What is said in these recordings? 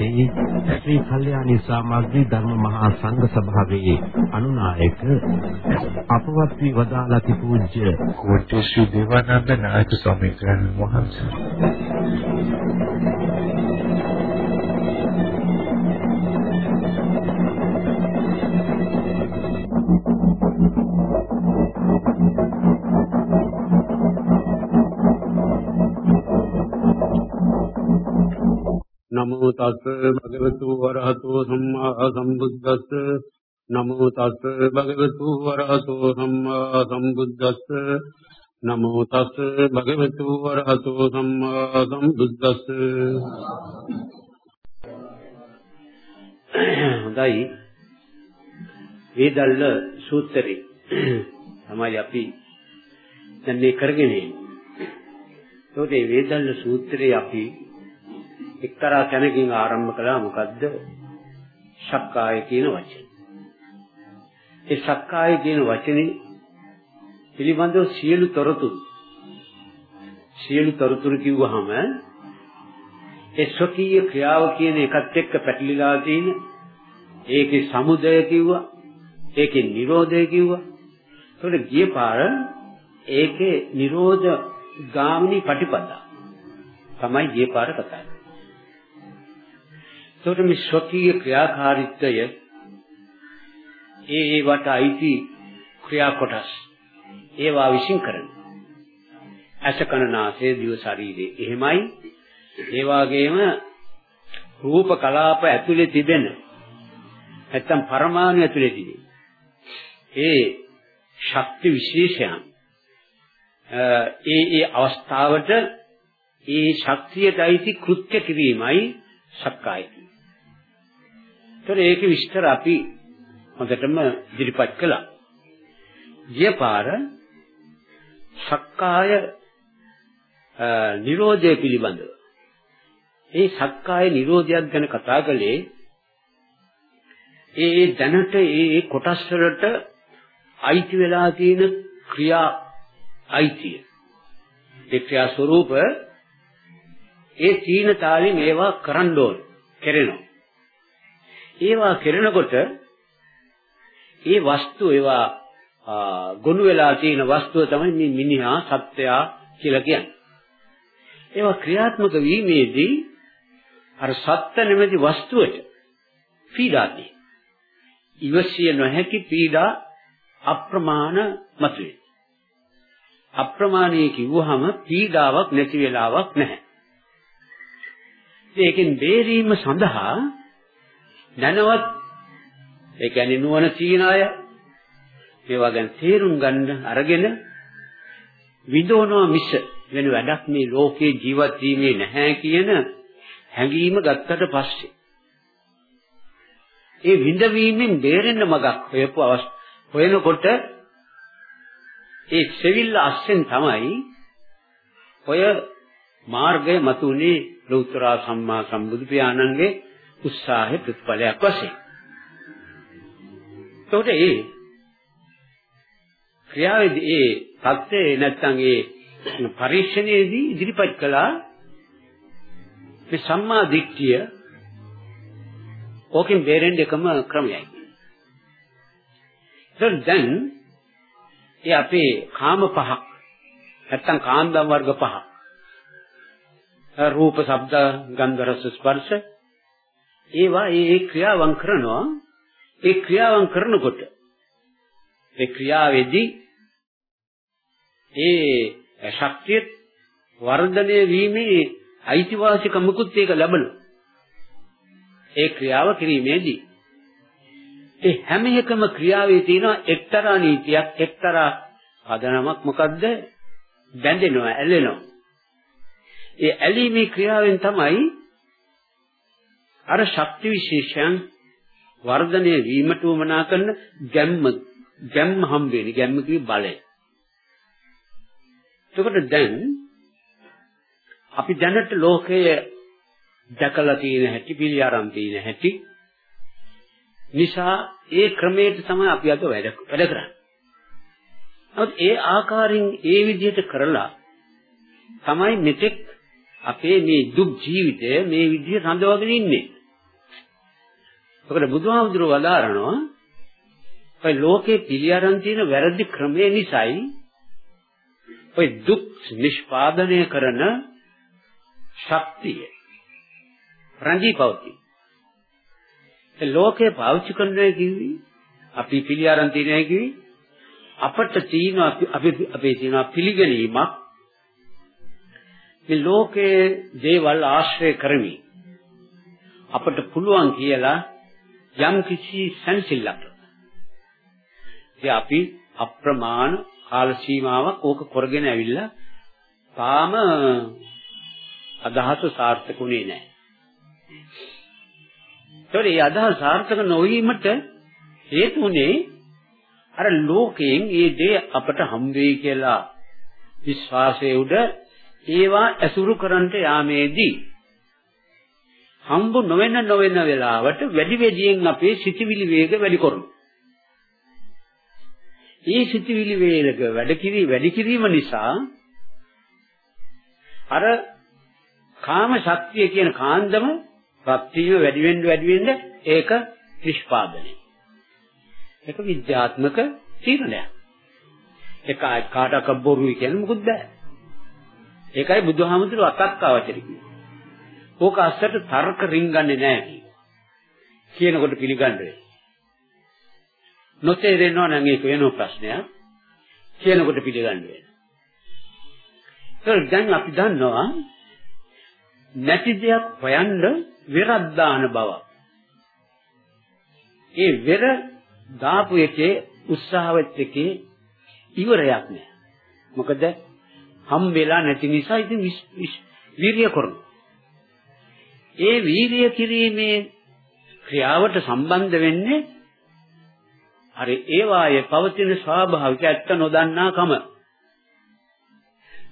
වහන්සේ ශ්‍රී කල්යාණී සමාජී ධර්ම මහා සංඝ සභාවේ අනුනායක අපවත් වී වදාළති පූජ්‍ය කෝට්ටේ ශ්‍රී දේවානන්ද නායක ස්වාමීන් වහන්සේ. නමෝ තස් භගවතු වරහතෝ සම්මා සම්බුද්දස්ස. නමෝ තස් භගවතු වරහතෝ සම්මා සම්බුද්දස්ස. නමෝ තස් භගවතු වරහතෝ සම්මා සම්බුද්දස්ස. හොඳයි. වේදල්ල සූත්‍රේ තමයි අපි දැන් මේ කරගෙන ඉන්නේ. ඒකේ වේදල්ල සූත්‍රේ අපි එක්තරා තැනකින් ආරම්භ කළා මොකද්ද? සක්කාය කියන වචනේ. ඒ සක්කාය කියන වචනේ පිළිබඳව සියලු තොරතුරු සියලු තොරතුරු කිව්වහම ඒ ස්වකීය ක්‍රියාව කියන එකත් එක්ක පැටලිලා තියෙන ඒකේ සමුදය කිව්වා ඒකේ නිරෝධය කිව්වා ඒකට ගිය පාර ඒකේ නිරෝධ ගාමිනී ප්‍රතිපදා තමයි ගිය පාර කතා කරන්නේ එතකොට මේ ස්වකීය ක්‍රියාකාරීත්වය ඒ ඒවට අයිති ක්‍රියා කොටස් ඒවා විශ්ින් කරන ඇස කන නාසය දිව ශරීරය. එහෙමයි. ඒ වගේම රූප කලාප ඇතුලේ තිබෙන නැත්තම් පරමාණු ඇතුලේ තිබෙන ඒ ශක්ති විශේෂයන් ඒ ඒ අවස්ථාවට ඒ ශක්තියට අයිති කෘත්‍ය කිරීමයි සක්කාය. ඒතර ඒක විස්තර අපි හොඳටම ඉදිරිපත් කළා. ගිය පාර සක්කාය නිරෝධය පිළිබඳව. ඒ සක්කාය නිරෝධයක් ගැන කතා කළේ ඒ දැනට ඒ කොටස් වලට අයිති වෙලා තියෙන ක්‍රියා අයිතිය. ඒ ක්‍රියා ස්වરૂප ඒ තීන තාලෙන් ඒවා කරන්න ඕන. කෙරෙනවා. ඒවා කරනකොට ඒ වස්තු ඒවා ගොනු වෙලා තියෙන වස්තුව තමයි මේ මිනිහා සත්‍යයා කියලා කියන්නේ. ඒවා ක්‍රියාත්මක වීමේදී අර සත්‍ය නැමැති වස්තුවට පීඩාදී. ඉවසිය නොහැකි පීඩා අප්‍රමාණ මතුවේ. අප්‍රමාණයේ කිව්වහම පීඩාවක් නැති වෙලාවක් නැහැ. ඒකෙන් බේරීම සඳහා නැනවත් ඒ කියන්නේ නුවණ සීන අය මේවා ගැන තේරුම් ගන්න අරගෙන විදෝනවා මිස වෙන වැඩක් මේ ලෝකේ ජීවත් වීමේ නැහැ කියන හැඟීම ගත්තට පස්සේ. ඒ විඳවීමෙන් බේරෙන්න මගක් හොයපු හොයනකොට ඒ සෙවිල්ල අස්සෙන් තමයි ඔය මාර්ගය මතුනේ ලෞතර සම්මා සම්බුදු පියාණන්ගේ උත්සාහයේ ප්‍රතිඵලයක් වශයෙන්. එතකොට ඒ ක්‍රියාවේදී ඒ தත්ත්වේ නැත්තම් ඒ පරීක්ෂණයේදී ඉදිරිපත් කළා මේ සම්මා දිට්ඨිය ඕකෙන් බේරෙන්න එකම ක්‍රමයයි. ඒත් දැන් ඒ අපේ කාම පහ නැත්තම් කාන්දම් වර්ග පහ රූප, ශබ්ද, ගන්ධ, රස, ස්පර්ශ ඒවා ඒ ඒ ක්‍රියාවන් කරනවා. ඒ ක්‍රියාවන් කරනකොට ඒ ක්‍රියාවේදී ඒ ශක්තිය වර්ධනය වීමේ අයිතිවාසිකමකුත් ඒක ලැබෙනවා. ඒ ක්‍රියාව කිරීමේදී ඒ හැම එකම ක්‍රියාවේ තියෙන එක්තරා නීතියක් එක්තරා පදනමක් මොකද්ද? බැඳෙනවා ඇලෙනවා. ඒ ඇලීමේ ක්‍රියාවෙන් තමයි අර ශක්ති විශේෂයන් වර්ධනය වීමට උවමනා කරන ගැම්ම ගැම්ම හම් වෙන්නේ ගැම්ම කිවි බලය. එතකොට දැන් අපි දැනට ලෝකයේ දැකලා තියෙන හැටි පිළි අරන් තියෙන හැටි නිසා ඒ ක්‍රමයට තමයි අපි අද වැඩ වැඩ කරන්නේ. නමුත් ඒ ආකාරයෙන් ඒ විදිහට කරලා තමයි මෙතෙක් අපේ මේ දුක් ජීවිතය මේ විදිහට රඳවගෙන ඉන්නේ. ඔකට බුදුහාමුදුරුවෝ වදාරනවා ඔය ලෝකේ පිළිඅරන් තියෙන වැරදි ක්‍රමය නිසායි ඔය දුක් නිෂ්පාදනය කරන ශක්තිය රංජී පවතී. ඒ ලෝකේ පාවිච්චි කරනවා කිව්වි අපි පිළිඅරන් තියෙනවා කිව්වි අපට තියෙන අපි අපේ තියෙන පිළිගැනීමක් මේ ලෝකයේ දේවල් ආශ්‍රය කරමි අපට පුළුවන් කියලා යම් කිසි සංසිල්ලක් ඒ අපි අප්‍රමාණ කාල සීමාවක් ඕක කරගෙන ඇවිල්ලා තාම අදහස සාර්ථකුනේ නැහැ. ඒතකොට මේ අදහස සාර්ථක නොවීමට හේතුනේ අර ලෝකයෙන් මේ දේ අපට හම් වෙයි කියලා විශ්වාසයේ උඩ ඒවා ඇසුරු කරන්ට යාමේදී හම්බ නොවෙන නොවෙන වෙලාවට වැඩි වැඩියෙන් අපේ සිතිවිලි වේග වැඩි කරනවා. ඒ සිතිවිලි වේග වැඩි කිරි වැඩි කිරීම නිසා අර කාම ශක්තිය කියන කාන්දම ප්‍රත්‍යය වැඩි වෙන්න වැඩි වෙන්න ඒක නිෂ්පාදනය. ඒක විද්‍යාත්මක තීරණයක්. ඒක කාටක බොරුයි කියන්නේ මොකුත් බෑ. ඒකයි බුදුහාමුදුරුව අතක් අවචරි කිව්වේ. ඕක අස්සට තර්ක රින්ගන්නේ නැහැ කියනකොට පිළිගන්නේ. නොතේරෙනවා නම් ඒක වෙන ප්‍රශ්නයක්. කියනකොට පිළිගන්නේ. ඒක දැන් අපි දන්නවා නැති දෙයක් හොයන්න වෙරක් දාන බව. ඒ වෙර දාපු එකේ උත්සාහවත් එකේ ඉවරයක් නෑ. මොකද හම් වෙලා නැති නිසා ඉතින් වීරිය කරනවා. ඒ වීර්ය කිරීමේ ක්‍රියාවට සම්බන්ධ වෙන්නේ අර ඒ වායේ පවතින ස්වභාවික ඇත්ත නොදන්නාකම.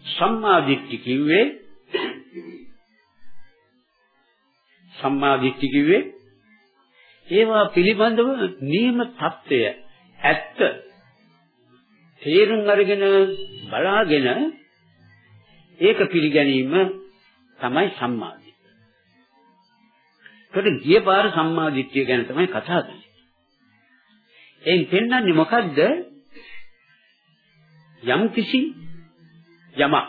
සම්මා දිට්ඨි කිව්වේ සම්මා දිට්ඨි කිව්වේ ඒවා පිළිබඳව නියම தত্ত্বය ඇත්ත තේරුම් අරගෙන බලාගෙන ඒක පිළිගැනීම තමයි සම්මා ඒකට ගිය පාර සම්මාදිට්ඨිය ගැන තමයි කතා කරන්නේ. එයින් පෙන්වන්නේ මොකද්ද? යම් කිසි යමක්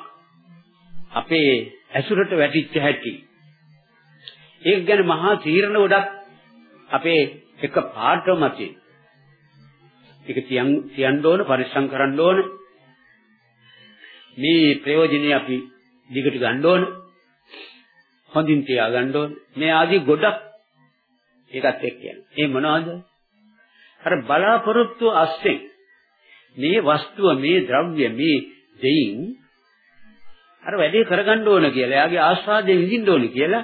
අපේ ඇසුරට වැටිච්ච හැටි. ඒක ගැන මහා තීරණ ගොඩක් අපේ එක පාඩම මතේ. ඒක තියන් තියන්න ඕන පරිස්සම් කරන්න ඕන මේ ප්‍රයෝජනේ අපි දිගට ගන්න ඕන. හොඳින් තියා ගන්න ඕන. මේ ආදී ගොඩක් ඒකත් එක්ක කියන්නේ. ඒ මොනවද? අර බලාපොරොත්තු අස්සෙන් මේ වස්තුව මේ ද්‍රව්‍ය මේ දෙයින් අර වැඩේ කරගන්න ඕන කියලා. එයාගේ ආස්වාදයෙන් විඳින්න ඕන කියලා.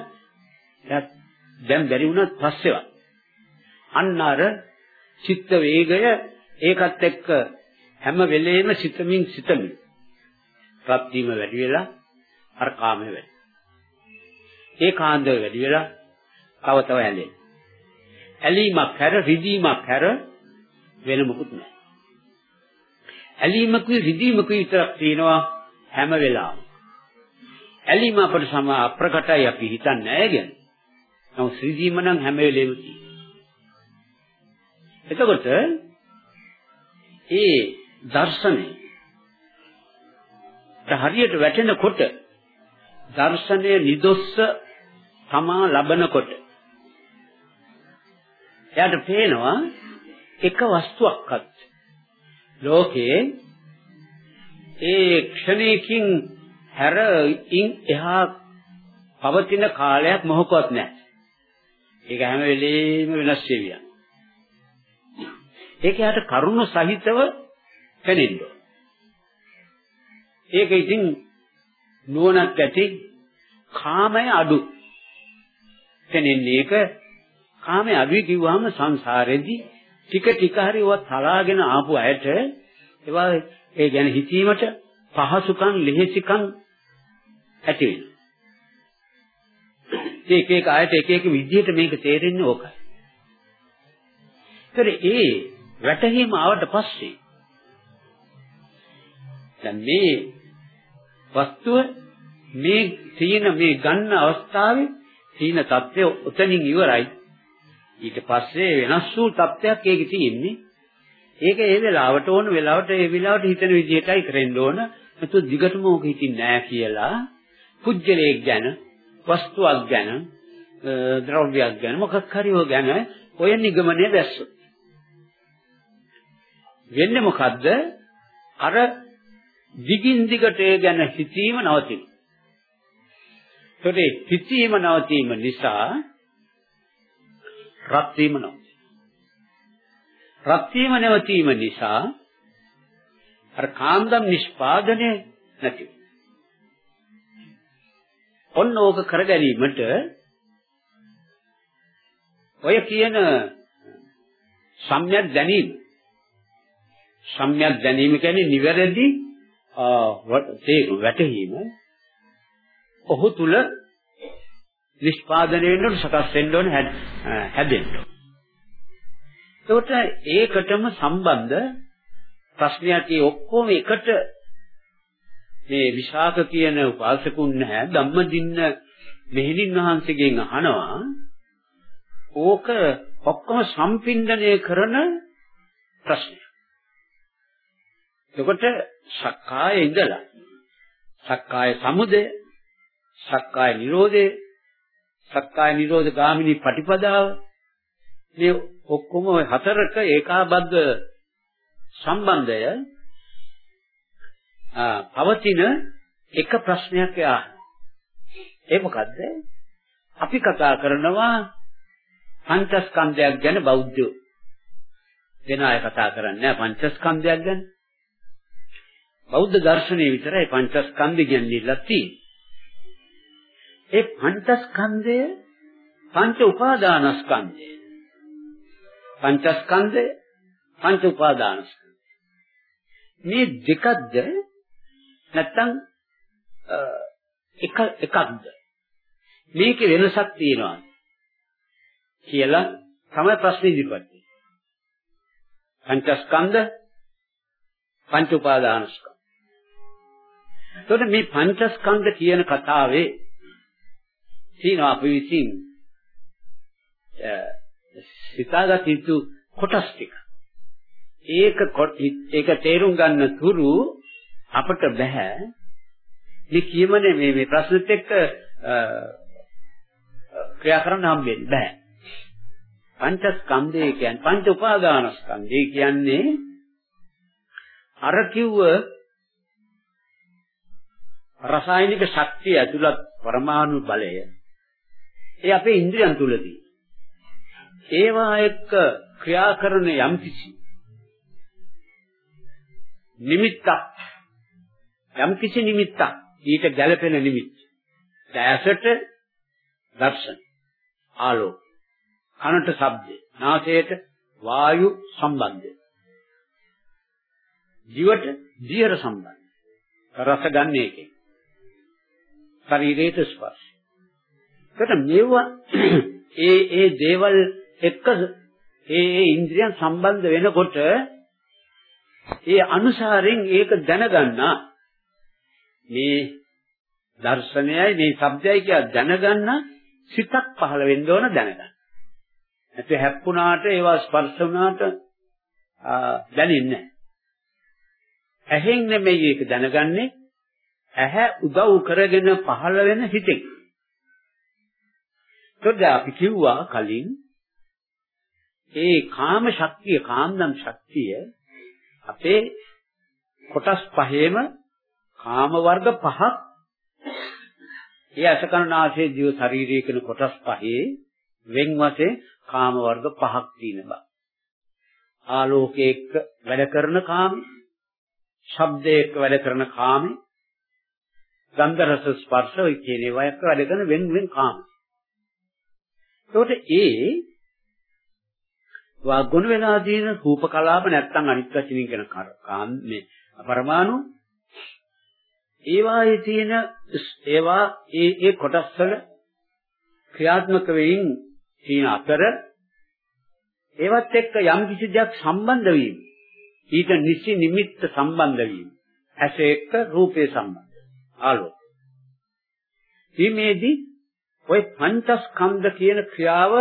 එයා දැන් බැරි වුණත් පස්සේවත්. අන්න අර චිත්ත වේගය ඒකත් එක්ක හැම වෙලේම සිතමින් සිතමින් ප්‍රත්‍යීම වැඩි වෙලා අර කාමයේ වැඩි. ඒ කාන්දර වැඩි වෙලා තව තව ඇලෙන. ඇලීමක් හැර රිදීමක් හැර වෙන මොකුත් නැහැ. ඇලීමකුයි රිදීමකුයි විතරක් තියෙනවා හැම වෙලාවෙම. ඇලීම අපට සම අප්‍රකටයි අපි හිතන්නේ නැහැ ගැන. නමුත් රිදීම නම් හැම වෙලෙම තියෙනවා. එතකොට ඒ දර්ශනේ හරියට වැටෙනකොට දර්ශනය නිදොස්ස තමා ලබනකොට එයාට පේනවා එක වස්තුවක්වත් ලෝකේ ඒ ක්ෂණයකින් හැර ඉන් එහා පවතින කාලයක් මොහොකවත් නැහැ. ඒක හැම වෙලෙම වෙනස් වෙවියක්. ඒක යට කරුණ සහිතව පෙනෙන්න. ඒක ඉතින් නුවණක් ඇති කාමය අඩු. කෙනෙන්නේ ඒක කාමය අඩුයි කිව්වහම සංසාරෙදී ටික ටික හරි ඒවා තලාගෙන ආපු අයට ඒවා ඒ ගැන හිතීමට පහසුකම් ලෙහෙසිකම් ඇති වෙනවා. එක එක ආයත එක එක විදිහට මේක තේරෙන්නේ ඕකයි. ඒතර ඒ වැටහීම ආවට පස්සේ දැන් මේ වස්තුව මේ තියෙන මේ ගන්න අවස්ථාවේ තියෙන தත්ත්වය උතනින් ඉවරයි. ඊට පස්සේ වෙනස් වූ தත්ත්වයක් ඒකේ තියෙන්නේ. ඒක ඒ වෙලාවට ඕන වෙලාවට ඒ වෙලාවට හිතන විදිහටයි කරෙන්න ඕන. නැතු දිගටම ඕක හිතින් නෑ කියලා පුජ්‍යලයක් ගැන වස්තුවක් ගැන ද්‍රව්‍යයක් ගැන මොකක් හරි ඔය ගැන ඔය නිගමනය දැස්සොත් වෙන්නේ මොකද්ද අර දිගින් දිගට ඒ ගැන හිතීම නවතින. ඒකේ හිතීම නවතීම නිසා රත් වීම නවතින. රත් වීම නැවතීම නිසා අර කාන්දම් නිෂ්පාදනය නැති ඔන්න ඕක කර ගැනීමට ඔය කියන සම්‍යක් දැනීම සම්‍යක් දැනීම කියන්නේ නිවැරදි වැටහීම ඔහු තුල නිෂ්පාදනය වෙන්න ඕන සකස් වෙන්න ඕන හැදෙන්න ඕන. ඒකට ඒකටම සම්බන්ධ ප්‍රශ්නයක් ඒ ඔක්කොම එකට මේ විශාක කියන උපාසකුන් නැහැ ධම්මදින්න මෙහෙණින් වහන්සේගෙන් අහනවා ඕක ඔක්කොම සම්පින්දණය කරන ප්‍රශ්නය. එතකොට සක්කාය ඉඳලා සක්කාය සමුදය සක්කාය නිරෝධය සක්කාය නිරෝධ ගාමිනී පටිපදාව මේ ඔක්කොම ওই හතරක ඒකාබද්ධ සම්බන්ධය පවතින එක ප්‍රශ්නයක් යා. ඒ මොකද්ද? අපි කතා කරනවා පංචස්කන්ධයක් ගැන බෞද්ධයෝ. වෙන අය කතා කරන්නේ නැහැ පංචස්කන්ධයක් ගැන. බෞද්ධ දර්ශනයේ විතරයි පංචස්කන්ධ කියන්නේ තියෙන්නේ. ඒ පංචස්කන්ධය පංච උපාදානස්කන්ධය. පංචස්කන්ධය පංච උපාදානස්කන්ධය. මේ දෙකක්ද නැත්තම් එක එකක්ද මේකේ වෙනසක් තියෙනවා කියලා තමයි ප්‍රශ්නේ ඉදිරිපත් වෙන්නේ. පංචස්කන්ධ පංච උපාදානස්කන්ධ. එතකොට මේ පංචස්කන්ධ කියන කතාවේ තියෙනවා අපි විසින් සිතාගත යුතු කොටස් ටික. ඒක ඒක තේරුම් ගන්න තුරු අපට බෑ මේ කියමනේ මේ මේ ප්‍රශ්නෙත් එක්ක ක්‍රියා කරන්න හම්බෙන්නේ බෑ. පංචස්කන්ධය කියන්නේ පංච උපාදානස්කන්ධය කියන්නේ අර කිව්ව රසායනික ශක්තිය ඇතුළත් පරමාණු බලය. ඒ අපේ ඉන්ද්‍රියන් තුලදී ඒවා එක්ක ක්‍රියා කරන යම්කිසි නිමිත්තක් යම්කිසි නිමිත්තක් ඊට ගැළපෙන නිමිත්ත. දැසට දර්ශන ආලෝක කනට ශබ්දය නාසයට වායු සම්බන්ධය. දිවට දියර සම්බන්ධය. රස ගන්න එකේ. ශරීරයට ස්පර්ශ එතකොට මේවා ඒ ඒ දේවල් එක්ක ඒ ඒ ඉන්ද්‍රියන් සම්බන්ධ වෙනකොට ඒ අනුසාරයෙන් ඒක දැනගන්නා මේ දර්ශනයයි මේ શબ્දයයි කියලා දැනගන්න සිතක් පහළ වෙන්න ඕන දැනගන්න. නැත්නම් හැප්පුණාට ඒවා ස්පර්ශ වුණාට දැනෙන්නේ නැහැ. ඇහෙන් නෙමෙයි ඒක දැනගන්නේ ඇහැ උදව් කරගෙන පහළ වෙන හිතෙන්. ඒකද අපි කිව්වා කලින් ඒ කාම ශක්තිය කාන්දම් ශක්තිය අපේ කොටස් පහේම කාම වර්ග පහක් ඒ අසකරණාසේ ජීව ශරීරයේ කියන කොටස් පහේ වෙන් වශයෙන් කාම වර්ග පහක් තියෙන බව. ආලෝකයේ එක්ක වැඩ කරන කාමේ, ශබ්දයේ එක්ක වැඩ කරන කාමේ, ගන්ධ රස ස්පර්ශ ඔය කියන ඒවා එක්ක වැඩ කරන වෙන වෙන කාමේ. ඒකට ඒ වාගුණ වෙලා තියෙන රූප කලාප නැත්තම් අනිත් වචනින් කියන කාම මේ පරමාණු ඒවායේ තියෙන ඒවා ඒ ඒ කොටස් වල ක්‍රියාත්මක වෙමින් තියෙන අතර ඒවත් එක්ක යම් කිසි දෙයක් සම්බන්ධ වීම ඊට නිසි නිමිත්ත සම්බන්ධ වීම ඇස එක්ක රූපේ සම්බන්ධ ආලෝක ඊමේදී ওই පංචස්කන්ධ කියන ක්‍රියාව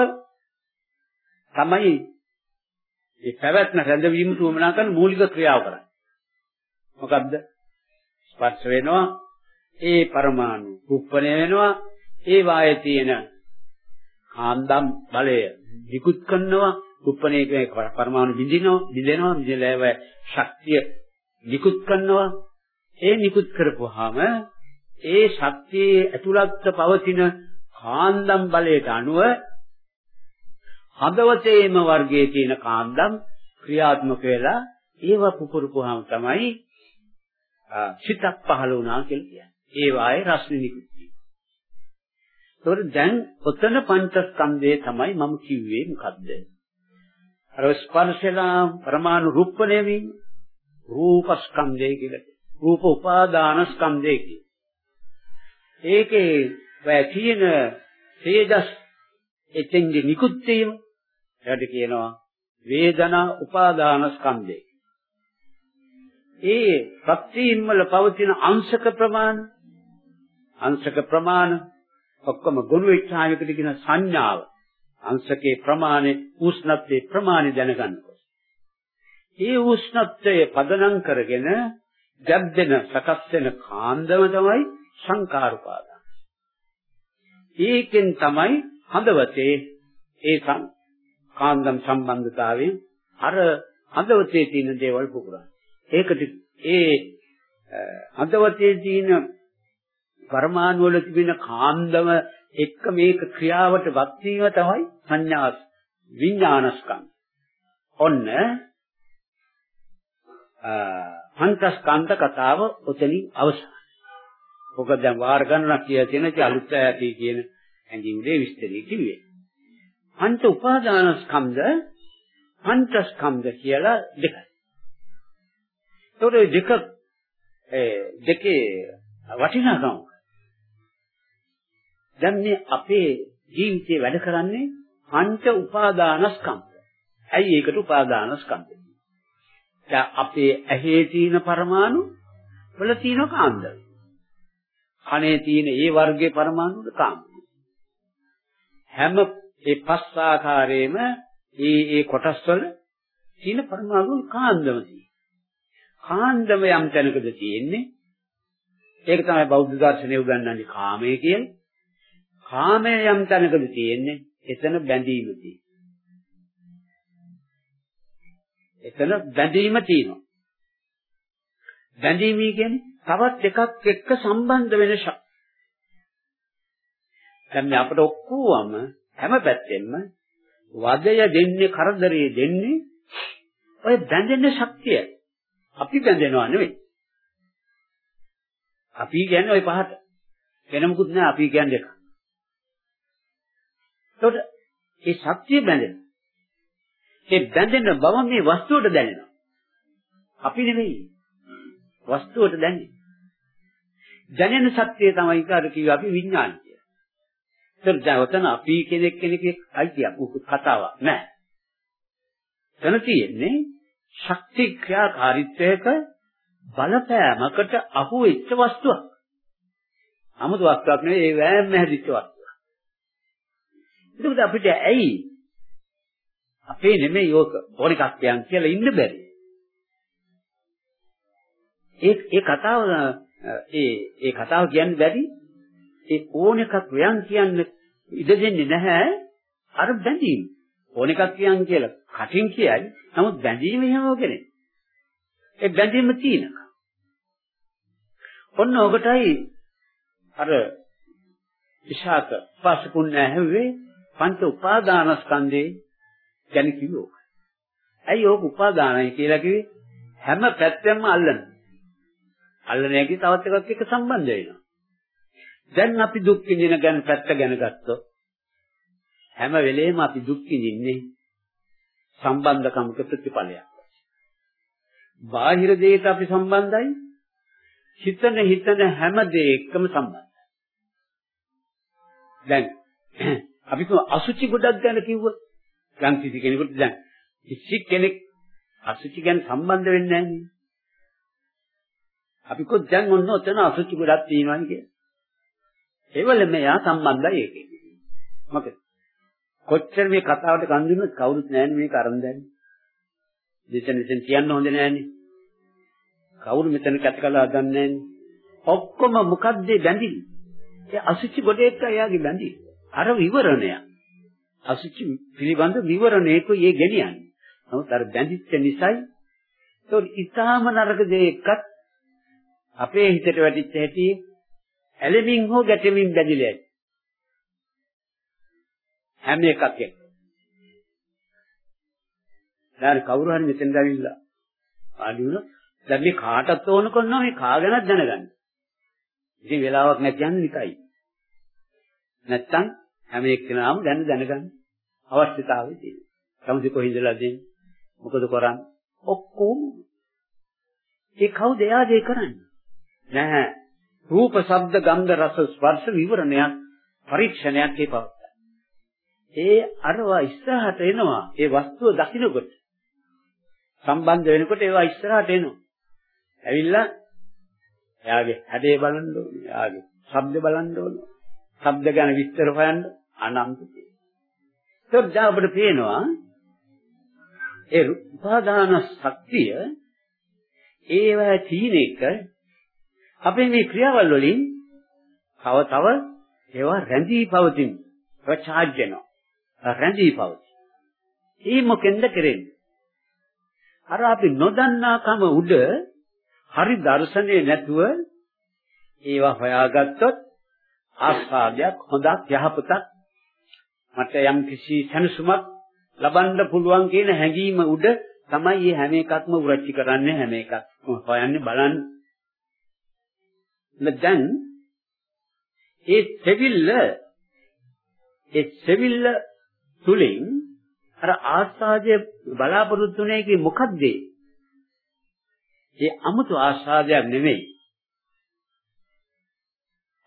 තමයි ඒ පැවැත්ම රැඳවීම තුමනා කරන මූලික ක්‍රියාව කරන්නේ. මොකද්ද? ස්පර්ශ වෙනවා ඒ පරමාණු කුප්පණය වෙනවා ඒ වායේ තියෙන කාන්දම් බලය විකුත් කරනවා කුප්පණේ කියන පරමාණු බිඳිනවා බිඳෙනවා බිඳලෑව ශක්තිය විකුත් කරනවා. ඒ නිකුත් කරපුවාම ඒ ශක්තියේ ඇතුළත්ව පවතින කාන්දම් බලයට අනුව හදවතේම වර්ගයේ තියෙන කාන්දම් ක්‍රියාත්මක වෙලා ඒව පුපුරපුවාම තමයි සිතක් පහළ වුණා කියලා කියන්නේ. ඒ වායේ රස්නේ නිකුත් ඒතකොට දැන් ඔතන පංචස්කන්ධය තමයි මම කිව්වේ මොකද්ද? අර ස්පර්ශලා පරමාණු රූපණය වීම රූපස්කන්ධය කියලා. රූප උපාදාන ස්කන්ධය කියලා. ඒකේ වැටින තේජස් එතෙන්දි නිකුත් වීම එයාට කියනවා වේදනා උපාදාන ස්කන්ධය. ඒ ප්‍රත්‍යීන් වල පවතින අංශක ප්‍රමාණ අංශක ප්‍රමාණ ඔක්කොම ගොනු වෙච්චායකට කියන සංඥාව අංශකේ ප්‍රමාණය උෂ්ණත්වයේ ප්‍රමාණය දැනගන්නකොට. ඒ උෂ්ණත්වය පදනම් කරගෙන ගැබ්දෙන සකස් වෙන කාන්දම තමයි සංකාරුපාදාන. ඒකෙන් තමයි හදවතේ ඒ කාන්දම් සම්බන්ධතාවයෙන් අර හදවතේ තියෙන දේවල් පුපුරන්නේ. ඒකට ඒ හදවතේ තියෙන පරමාණු වල තිබෙන කාන්දම එක්ක මේක ක්‍රියාවට වත් වීම තමයි සංඥා විඥානස්කන්ධ. ඔන්න පංචස්කන්ධ කතාව ඔතනින් අවසන්. ඔක දැන් වාර ගණනක් කියලා තියෙන ඉතින් අලුත් ඇති කියන ඇඟිල්ලේ විස්තරي කිව්වේ. පංච උපාදානස්කන්ධ පංචස්කන්ධ කියලා දෙකයි. ඒතකොට දෙක ඒ දෙකේ වටිනාකම දැන් මේ අපේ ජීවිතේ වැඩ කරන්නේ පංච උපාදානස්කන්ධ. ඇයි ඒකට උපාදානස්කන්ධ? දැන් අපේ ඇහි තියෙන පරමාණු වල තියෙන කාන්ද. කනේ තියෙන ඒ වර්ගයේ පරමාණු වල කාන්ද. හැම ඒ පස් ආකාරයේම ඒ ඒ කොටස් වල තියෙන පරමාණු කාන්දම තියෙනවා. කාන්දම යම් තැනකද තියෙන්නේ ඒක තමයි බෞද්ධ දර්ශනය උගන්වන්නේ කාමය කියන්නේ. කාමය යම් තැනකද තියෙන්නේ එතන බැඳීම එතන බැඳීම තියෙනවා. බැඳීම කියන්නේ තවත් එකක් එක්ක සම්බන්ධ වෙන ශක්. දැන් මේ අපිට ඔක්කොම හැම පැත්තෙම වදය දෙන්නේ කරදරේ දෙන්නේ ඔය බැඳෙන ශක්තිය. අපි බැඳෙනවා නෙවෙයි. අපි කියන්නේ ওই පහට. වෙන මොකුත් නෑ අපි කියන්නේ දෙක. එතකොට ඒ ශක්තිය බැඳෙන. ඒ බැඳෙන බව මේ වස්තුවට දැනෙනවා. අපි නෙමෙයි. වස්තුවට දැනෙන්නේ. දැනෙන ශක්තිය තමයි කාර කිව්ව අපි විඥානය කියලා. ඒතර දැන් ඔතන අපි කෙනෙක් කෙනෙක්ගේ අයිතියක් කතාවක් නෑ. එතන තියෙන්නේ ශක්ති ක්‍රියාකාරීත්වයක බලපෑමකට අහු වෙච්ච වස්තුවක්. 아무තු වස්තුවක් නෙවෙයි ඒ වෑයම් හැදිච්ච වස්තුවක්. එතකොට අපිට ඇයි අපේ නෙමෙයි ඕක ඕනිකක් කියන් කියලා ඉන්න බැරි. ඒ ඒ කතාව ඒ ඒ කතාව කියන්න බැරි ඒ ඕනිකක් වයන් කියන්න ඉඩ දෙන්නේ නැහැ අර බැඳීම. ඕනිකක් කියන් කියලා කටින් කියයි. නමුත් බැඳීම එහෙම කෙනෙක්. ඒ බැඳීම තියෙනක. ඔන්න ඔබටයි අර විශාක පාසකුණ ඇහුවේ පංච උපාදානස්කන්ධේ ගැන කිව්වෝ. ඇයි ඕක උපාදානයි කියලා කිව්වේ? හැම පැත්තෙම අල්ලන. අල්ලන එකේ තවත් එකක් එක්ක සම්බන්ධ වෙනවා. දැන් අපි දුක් විඳින ගැන පැත්ත ගැන ගත්තොත් හැම වෙලේම අපි දුක් විඳින්නේ සම්බන්ධකමක ප්‍රතිඵලයක්. බාහිර දෙයට අපි සම්බන්ධයි හිතන හිතන හැම දෙයකම සම්බන්ධයි. දැන් අපි කො අසුචි ගොඩක් ගැන කිව්වොත් යම් කිසි කෙනෙකුට දැන් කිසි කෙනෙක් අසුචි ගැන සම්බන්ධ වෙන්නේ නැහැ අපි කො දැන් ඔන්න ඔතන අසුචි ගොඩක් තියෙනවා කියන්නේ. ඒවල මෙයා සම්බන්ධයි ඒකේ. මොකද කොච්චර මේ කතාවට කන් දුන්නත් කවුරුත් නැන්නේ මේක අරන් දැන්නේ. දෙතන දෙතන කියන්න හොඳ නැන්නේ. කවුරු මෙතන කැත කළා දන්නේ නැන්නේ. ඔක්කොම මොකද්ද බැඳිලි? ඒ අසුචි ගොඩ එක්ක එයාගේ බැඳිලි. අර විවරණය. අසුචි පිළිබඳ විවරණයක යේ ගෙනියන්නේ. නමුත් අර බැඳිච්ච නිසායි ඒක ඉතාම නරක දෙයක්වත් අපේ හිතට වැටිච්ච හැටි ඇලෙමින් හෝ ගැටෙමින් බැඳිලා ඇති. හැම එකක් එක්ක. දැන් කවුරු හරි මෙතෙන් දැවිලා ආදි වුණා. දැන් මේ කාටත් ඕන කරනවා මේ කා ගැනත් දැනගන්න. ඉතින් වෙලාවක් නැති යන්නේ නිකයි. නැත්තම් හැම එක්කෙනාම දැන දැනගන්න අවශ්‍යතාවය තියෙනවා. සමුදි කොහින්දලා දෙන්නේ? මොකද කරන්නේ? ඔක්කොම ඒ කවුද එයාද ඒ කරන්නේ? නැහැ. රූප, ශබ්ද, ගන්ධ, රස, ස්පර්ශ විවරණයක් පරීක්ෂණයක් ඒ පවත්තා. ඒ අරවා ඉස්සරහට එනවා. ඒ වස්තුව දකින්නකොට සම්බන්ධ වෙනකොට ඒවා ඉස්සරහට එනවා. ඇවිල්ලා එයාගේ හැඩය බලන්න ඕනේ. එයාගේ ශබ්ද බලන්න ඕනේ. ශබ්ද ගැන විස්තර හොයන්න අනන්ත තියෙනවා. ඒක අපිට පේනවා ඒ උපාදාන ශක්තිය ඒවා තීන එක අපේ මේ ක්‍රියාවල් වලින් තව තව ඒවා රැඳී පවතින ප්‍රචාර්ජ වෙනවා. රැඳී පවතී. ඒ මොකෙන්ද කරන්නේ? අර අපි නොදන්නාකම උඩ හරි දර්ශනේ නැතුව ඒවා හොයාගත්තොත් ආස්වාදයක් හොඳක් යහපතක් මට යම් කිසි සැනසුමක් ලබන්න පුළුවන් කියන හැඟීම උඩ තමයි මේ හැම එකක්ම උරච්චි කරන්නේ හැම එකක්ම හොයන්නේ බලන්නේ දැන් ඒ සෙවිල්ල ඒ සෙවිල්ල තුලින් අර ආස්වාදයේ බලාපොරොත්තු වෙන්නේ මොකද්ද? ඒ 아무තු ආස්වාදයක් නෙමෙයි.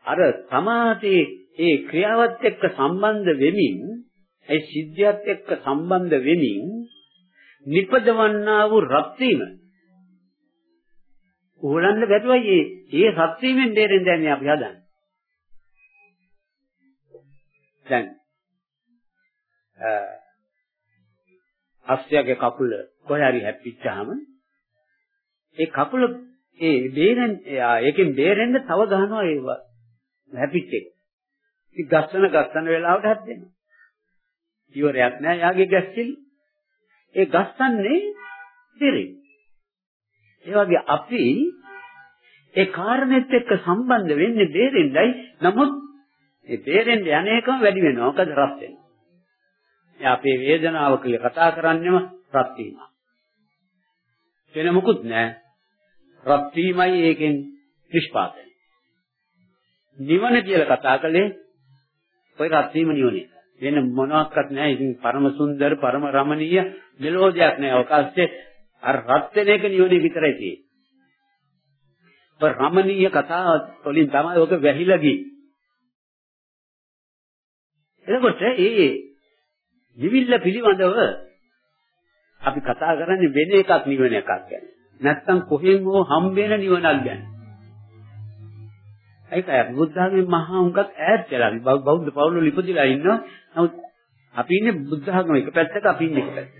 අර සමාධියේ ඒ ක්‍රියාවත් එක්ක සම්බන්ධ වෙමින් ඒ සිද්ධියත් එක්ක සම්බන්ධ වෙමින් නිපදවන්නා වූ රත් වීම උහුලන්න බැරුවයි ඒ ඒ රත් වීමෙන් දෙරෙන් දැන් අපි හදන්නේ. දැන් අස්ත්‍යගේ කකුල කොහේ හරි හැප්පිච්චාම ඒ කකුල ඒ බේරෙන් ඒකෙන් බේරෙන්න තව ගහනවා ඒව. හැපිච්ච. එක. ඉතින් ගස්සන ගස්සන වෙලාවට හැප්පෙනවා. ඉවරයක් නෑ යාගේ ගැස්සිල්. ඒ ගස්සන්නේ දෙරේ. ඒ වගේ අපි ඒ කාරණෙත් එක්ක සම්බන්ධ වෙන්නේ බේරෙන්නයි. නමුත් ඒ බේරෙන්න යන්නේකම වැඩි වෙනවා. මොකද රත් වෙනවා. එයා අපේ වේදනාව කියලා කතා කරන්නේම රත් වීම. වෙන මොකුත් නෑ. රත් වීමයි ඒකෙන් නිෂ්පාදනය. නිවන කියලා කතා කළේ ඔය රත් වීම නිවනේ. වෙන මොනවත් නැහැ. ඉතින් පරම සුන්දර, පරම රමණීය මෙලෝදියක් නැහැ. ඔකස්සේ අර රත් වෙන එක නිවනේ විතරයි තියෙන්නේ. ඔය රමණීය කතා වලින් තමයි ඔක වැහිලා ගියේ. එතකොට ඒ නිවිල්ල පිළිබඳව අපි කතා කරන්නේ වෙන එකක් නිවන එකක් ගැන. නැත්තම් කොහෙන් හෝ හම්බෙන නිවනක් ගැන. ඒක බුද්ධ ආගමේ මහා උඟක් ඈත් වෙලා බෞද්ධ පවුල ඉපදිලා ඉන්නවා. නමුත් අපි ඉන්නේ බුද්ධ ආගම එක පැත්තක අපි ඉන්නේ එක පැත්තක.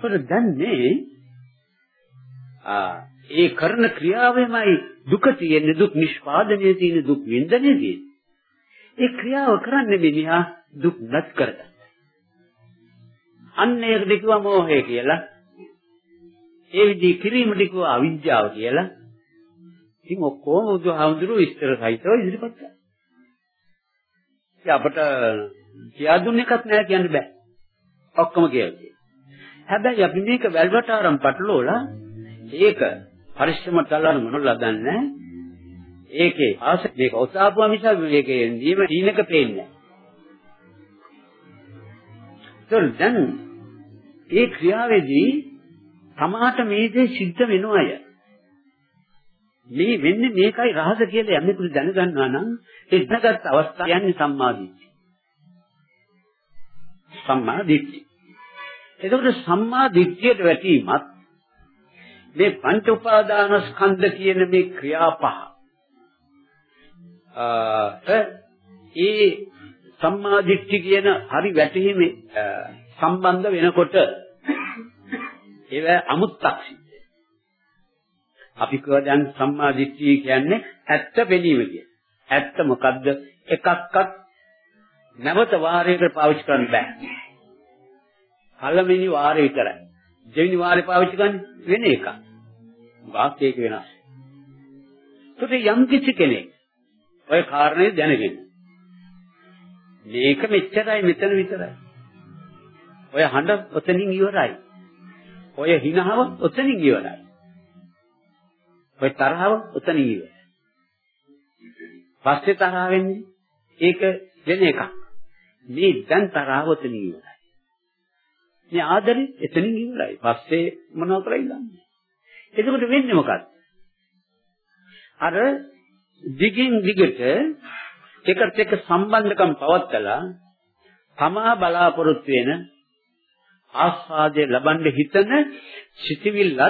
පොර දැන් මේ ආ ඒ කරන ක්‍රියාවෙමයි දුක තියෙන්නේ දුක් නිෂ්පාදනයේ තියෙන දුක් වින්දනයේ තියෙන්නේ. ඒ ක්‍රියාව කරන්නේ මිනිහා දුක් නැත් කරගන්න. අන්න ඒකට කිව්වා මෝහය කියලා. ඒ විදිහ කිරීමට කිව්වා අවිද්‍යාව කියලා. ඉතින් ඔක්කොම බුදුහාමුදුරුවෝ විස්තර සහිතව ඉදිරිපත් කළා. ඉතින් අපට කියා දුන්න එකක් නෑ කියන්න බෑ. ඔක්කොම කියලා. හැබැයි අපි මේක වැල්වට ආරම් පටලෝලා ඒක පරිශ්‍රමට අල්ලන්න මොනවද දන්නේ ඒකේ ආස මේක ඔසාපුවා මිස මේකේ නියම තීනක පේන්නේ නැහැ. දැන් ඒ ක්‍රියාවේදී තමාට මේ දේ සිද්ධ වෙනවය. මේ වෙන්නේ මේකයි රහස කියලා යන්නෙකුට දැනගන්නවා නම් ඒ දැනගත් අවස්ථාව යන්නේ සම්මාදිට්ඨිය. සම්මා දිට්ඨිය. එතකොට සම්මා දිට්ඨියට වැටීමත් මේ පංච උපාදාන ස්කන්ධ කියන මේ ක්‍රියා පහ ඒ සම්මා දිට්ඨි කියන හරි වැටහීමේ සම්බන්ධ වෙනකොට ඒව අමුත්තක් සිද්ධ අපි කියව දැන් සම්මා දිට්ඨිය කියන්නේ ඇත්ත බැලීම කිය. ඇත්ත මොකද්ද? එකක්වත් නැවත වාරයකට පාවිච්චි කරන්න බෑ. පළවෙනි වාරේ විතරයි. දෙවෙනි වාරේ පාවිච්චි කරන්නේ වෙන එකක්. වාක්‍යයක වෙනස්. ඒකට යම් කිසි කෙනෙක් ඔය කාරණේ දැනගෙන මේක මෙච්චරයි මෙතන විතරයි. ඔය හඬ ඔතනින් ඉවරයි. ඔය හිනහව ඔතනින් ඉවරයි. ඔය තරහව ඔතනින් ඉවරයි. පස්සේ තරහ වෙන්නේ ඒක වෙන එකක්. මේ දැන් තරහව ඔතනින් ඉවරයි. මේ ආදරේ එතනින් ඉවරයි. පස්සේ මොනව කරයිද දන්නේ. එතකොට වෙන්නේ මොකක්ද? අර දිගින් දිගට එකට එක සම්බන්ධකම් පවත්තලා තමා බලාපොරොත්තු වෙන ආස්වාදය ලබන්න හිතන සිටිවිල්ලත්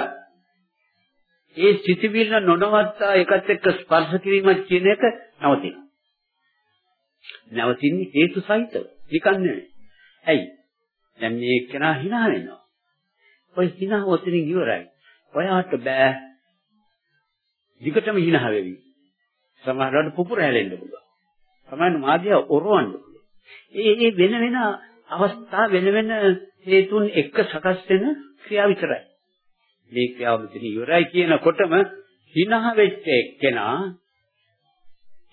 ඒ සිටිවිල්ල නොනවත්තා එකට එක්ක ස්පර්ශ කිරීමක් කියන එක නවතිනවා. නවතින්නේ හේතු සහිතව. නිකන් නෙවෙයි. ඇයි? දැන් මේ කෙනා hina වෙනවා. ඔය hina ඔතනින් ඉවරයි. ඔයාට බෑ. විකටම hina වෙවි. සමහරවිට පුපුර හැලෙන්න පුළුවන්. සමහර මාධ්‍ය ඔරවන්න පුළුවන්. ඒ ඒ වෙන වෙන අවස්ථා වෙන වෙන හේතුන් එක්ක සකස් වෙන ක්‍රියා විතරයි. මේ ක්‍රියාව මෙතන ඉවරයි කියනකොටම hina වෙච්ච එක්කෙනා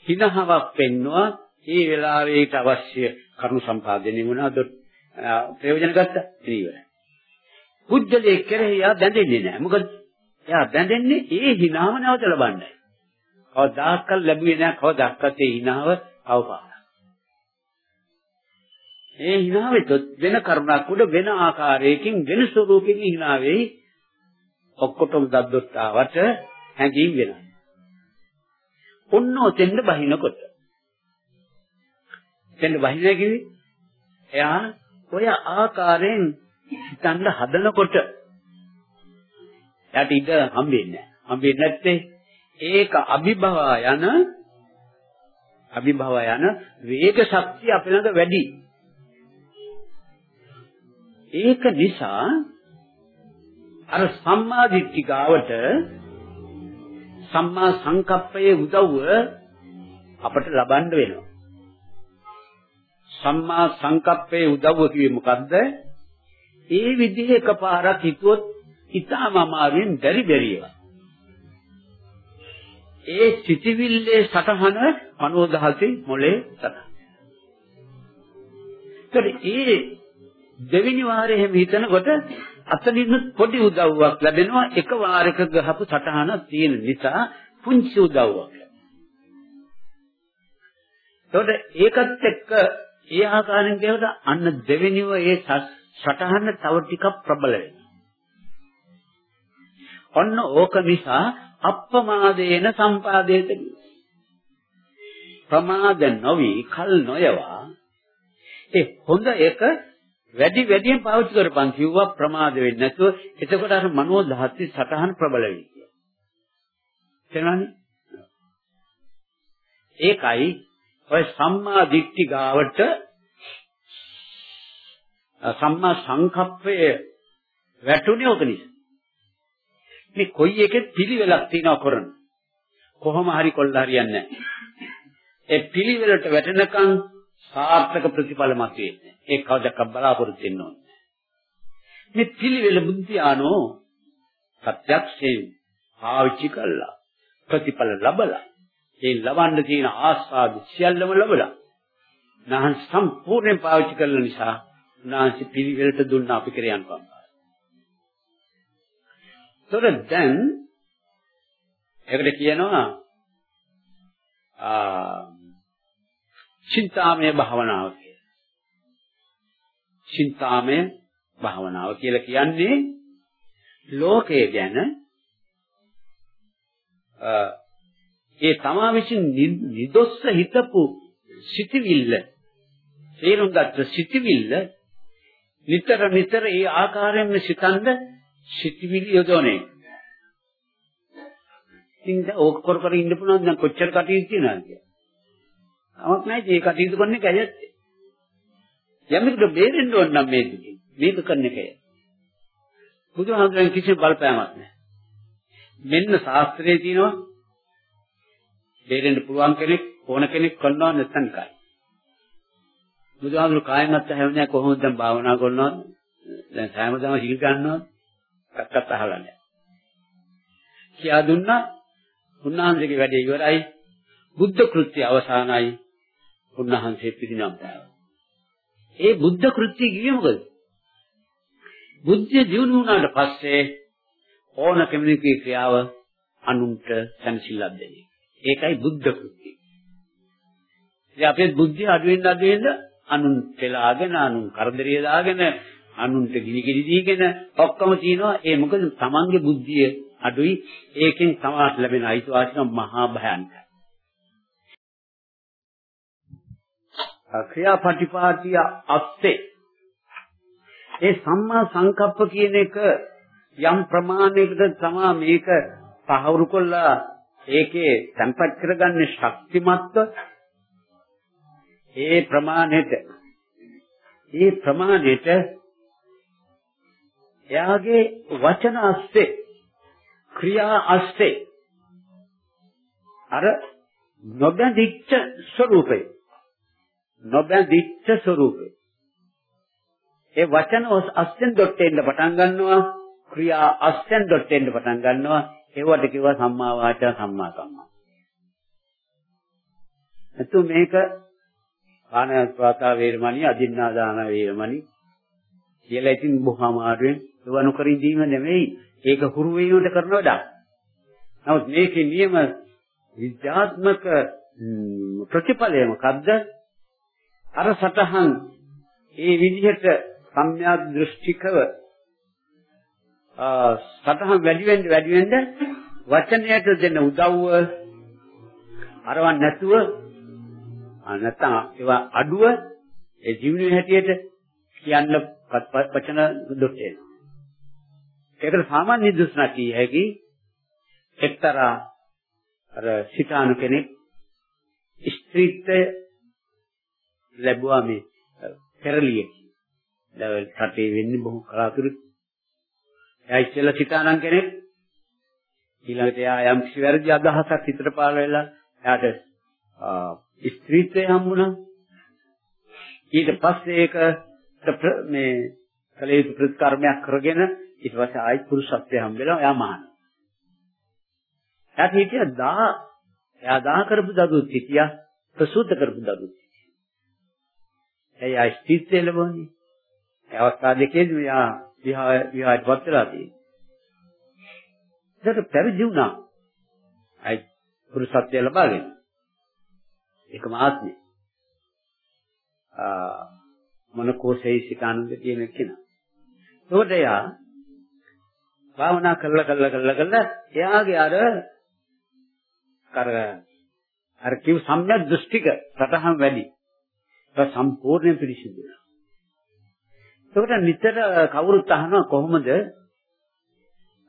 හිනහවක් පෙන්නවා. ඒ වෙලාවට අවශ්‍ය කරුණු සම්පාදනය වුණා ප්‍රයෝජන ගත්තා. ඉතින් පුජ්‍යලේ කෙරෙහි යා බැඳෙන්නේ නැහැ. මොකද එයා බැඳෙන්නේ ඒ හිනාව නැවත ලබන්නයි. කවදාකවත් ලැබුවේ නැහැ. කවදාකවත් ඒ හිනාව අවපාන ඒ හිනාවෙත් වෙන කරුණක් උඩ වෙන ආකාරයකින් වෙන ස්වරූපකින් හිනාවෙයි. ඔක්කොටම දද්දොත්තාවට හැඟීම් වෙනවා ඔන්න ඔතෙන්ද බහිනකොට එතෙන්ද බහිනා කිව්වේ එයා ඔය ආකාරයෙන් හිතන්න හදනකොට එයාට ඉඳ හම්බෙන්නේ නැහැ. හම්බෙන්නේ නැත්තේ ඒක අභිභව යන අභිභව යන වේග ශක්තිය අපේ ළඟ වැඩි. ඒක නිසා අර සම්මා දිට්ඨිකාවට සම්මා සංකප්පයේ උදව්ව අපට ලබන්න වෙනවා. සම්මා සංකප්පයේ උදව්ව කිව්වේ මොකද්ද? ඒ විදිහේ එකපාරක් හිතුවොත් ඊටම අමාරුවෙන් බැරි බැරිවා. ඒ සිටිවිල්ලේ සටහන මනෝදහසේ මොලේ සටහන. ඒ දෙවෙනි වාරේ එහෙම හිතනකොට අතනින් පොඩි උදව්වක් ලැබෙනවා. එක වාරයක ගහපු සටහන තියෙන නිසා පුංචි උදව්වක්. එතකොට ඒකත් එක්ක ඒ ආකාරයෙන් කියවද අන්න දෙවෙනිව ඒ සටහන තව ටිකක් ප්‍රබල ඔන්න ඕක නිසා අප්‍රමාදේන සම්පාදේත. ප්‍රමාද නොවි කල් නොයවා. ඒ හොඳ එක වැඩි වැඩියෙන් පාවිච්චි කරපන් කිව්වා ප්‍රමාද වෙන්නේ නැතුව එතකොට අර මනෝ ධාත්‍ය සටහන් ප්‍රබල වෙයි කියලා. තේරෙනවනේ? ඒකයි ඔය සම්මා දිට්ඨි ගාවට සම්මා සංකප්පය වැටුනේ ඔක නිසා. මේ කොයි එකෙත් පිළිවෙලක් තියනවා කරන. කොහොම හරි කොල්ල හරියන්නේ නැහැ. ඒ පිළිවෙලට වැටෙනකන් සාර්ථක ප්‍රතිඵල මතුවේ. ඒක කවදක් බලාපොරොත්තු වෙන්න ඕනේ. මේ පිළිවෙල බුද්ධියානෝ සත්‍යක්ෂේ පාවිච්චි කළා. ප්‍රතිඵල ලැබලා ඒ ලබන්න තියෙන ආස්වාද සියල්ලම ලැබලා. නාහන් සම්පූර්ණයෙන් පාවිච්චි කළ නිසා නාසි පිළිවෙලට දුන්න අපි කරයන් පම්පා. ඒතර දැන් ඒකට කියනවා ආ චින්තාමය භාවනාව කියලා. චින්තාමය භාවනාව කියලා කියන්නේ ලෝකය ගැන ඒ තමා විසින් නිදොස්ස හිතපු සිටිවිල්ල තේරුම් ගත්ත සිටිවිල්ල නිතර නිතර ඒ ආකාරයෙන්ම සිතන්ද සිටිවිලි යොදවන්නේ. ඉතින් ඕක කර කර ඉන්න පුළුවන් දැන් කොච්චර කටයුතු තියනවද කියලා. කමක් නැහැ ඒ කටයුතු කරන්නේ කැයත්. යමෙකුට බේරෙන්න ඕන නම් මේක මේක කරන එකයි. බුදුහාමුදුරන් කිසි බලපෑමක් නැහැ. මෙන්න ශාස්ත්‍රයේ තියෙනවා බේරෙන්න පුළුවන් කෙනෙක් ඕන කෙනෙක් කරනවා නැත්නම් කයි. බුදුහාමුදුරු කායෙන් අත්ත හැවනේ කොහොමද දැන් භාවනා කරනවද? දැන් හැමදාම සිල් ගන්නවද? කක්කත් අහලා නැහැ. කියා දුන්නා උන්වහන්සේගේ වැඩේ ඉවරයි. බුද්ධ කෘත්‍ය අවසానයි. උන්වහන්සේ පිරිනම් දානවා. ඒ බුද්ධ කෘත්‍ය කිව්වේ මොකද? බුද්ධිය දිනු වුණාට පස්සේ ඕන කෙනෙකුගේ ක්‍රියාව අනුන්ට සැනසෙල්ලක් දෙන්නේ. ඒකයි බුද්ධ කෘත්‍ය. ඉතින් අපේ බුද්ධිය අඩු වෙන අඩු වෙන අනුන් පෙලාගෙන අනුන් කරදරිය දාගෙන අනුන්ට ගිනි ගිනි දීගෙන ඔක්කොම තියනවා ඒ මොකද තමන්ගේ බුද්ධිය අඩුයි ඒකෙන් සමාජ ලැබෙන අයිතිවාසිකම් මහා භයංකරයි ක්‍රියාපටිපාටිය අස්සේ. ඒ සම්මා සංකප්ප කියන එක යම් ප්‍රමාණයකට තමා මේක පහවුරු කළා ඒකේ තැම්පත් කරගන්න ශක්තිමත්ව ඒ ප්‍රමාණයට ඒ ප්‍රමාණයට එයාගේ වචන අස්සේ ක්‍රියා අස්සේ අර නොබැඳිච්ච ස්වરૂපේ නොබැඳිච්ච ස්වરૂපේ ඒ වචන අස්යෙන් දෙොට්ටෙන්න පටන් ගන්නවා ක්‍රියා අස්යෙන් දෙොට්ටෙන්න පටන් ගන්නවා ඒවට කිව්වා සම්මා වාචා සම්මා කම්මා එතු මේක ආනස්වාතා වේරමණී අදින්නා දාන වේරමණී කියලා ඉතින් බොහොම ආඩුවෙන් ඒවනු කර ඉඳීම නෙමෙයි ඒක හුරු වීමට කරන වැඩක්. නමුත් මේකේ නියම විද්‍යාත්මක ප්‍රතිඵලය මොකද්ද? අර සතහන් ඒ විදිහට සම්‍යක් දෘෂ්ටිකව සතහන් වැඩි වෙන්න වැඩි වෙන්න වචනයට දෙන උදව්ව අරවන් නැතුව නැත්තම් ඒවා අඩුව ඒ ජීවනයේ හැටියට කියන්න වචන දුක් වෙනවා. ඒකට සාමාන්‍ය නිදර්ශනක් කිය හැකි එක්තරා අර සිතානු කෙනෙක් ස්ත්‍රීත්වය ලැබුවා මේ පෙරලිය. දැන් රටේ වෙන්නේ බොහෝ කලාතුරකින්. එයා ඉස්සෙල්ලා සිතානන් කෙනෙක් ඊළඟට එයා යම් කිසි වැරදි අදහසක් හිතට පාල වෙලා එයාට ස්ත්‍රීත්වය හම්බුණා. ඊට පස්සේ ඒක මේ කලේ ප්‍රතිකර්මයක් කරගෙන ඊට පස්සේ ආයි පුරුෂත්වය හම්බෙලා එයා මහාන. එයාට හිටිය දා එයා දා කරපු දරුවෝ හිටියා ප්‍රසූත කරපු දරුවෝ. එයා ස්ථිත්‍ය ලැබුණේ. ඒ අවස්ථා දෙකේදී මෙයා විහාර විහාරපත් වෙලා තියෙනවා. ඒකට පැවිදි වුණා. අයි පුරුෂත්වය ලබාගෙන. ඒකම ආත්මය. ආ මොන කෝෂේ සිතානුද කියන කෙනා. ඒකට එයා භාවනා කරලා කරලා කරලා කරලා එයාගේ අර කර අර කිව් සම්‍යක් දෘෂ්ටික සතහන් වැඩි. ඒක සම්පූර්ණයෙන් පිළිසිදු වෙනවා. ඒකට නිතර කවුරුත් අහනවා කොහොමද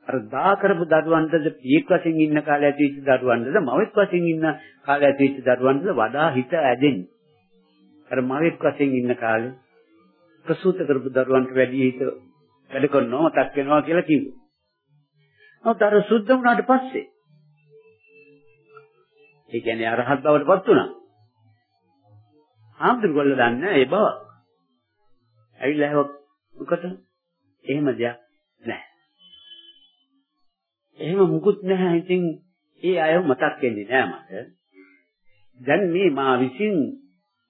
අර දා කරපු දරුවන්ටද පියෙක් වශයෙන් ඉන්න කාලේ ඇතිවෙච්ච දරුවන්ටද මවෙක් වශයෙන් ඉන්න කාලේ ඇතිවෙච්ච දරුවන්ටද වඩා හිත ඇදෙන්නේ. අර මවෙක් වශයෙන් ඉන්න කාලේ ප්‍රසූත කරපු දරුවන්ට වැඩි හිත වැඩ කරනවා මතක් වෙනවා කියලා කිව්වා. නමුත් අර සුද්ධ වුණාට පස්සේ ඒ කියන්නේ අරහත් බවට පත් වුණා. ආම්දුගොල්ල දන්නේ ඒ බව. ඇවිල්ලා හැව මොකට එහෙම දෙයක් නැහැ. එහෙම මුකුත් නැහැ. ඉතින් ඒ අය මතක් වෙන්නේ නෑ මට. දැන් මේ මා විසින්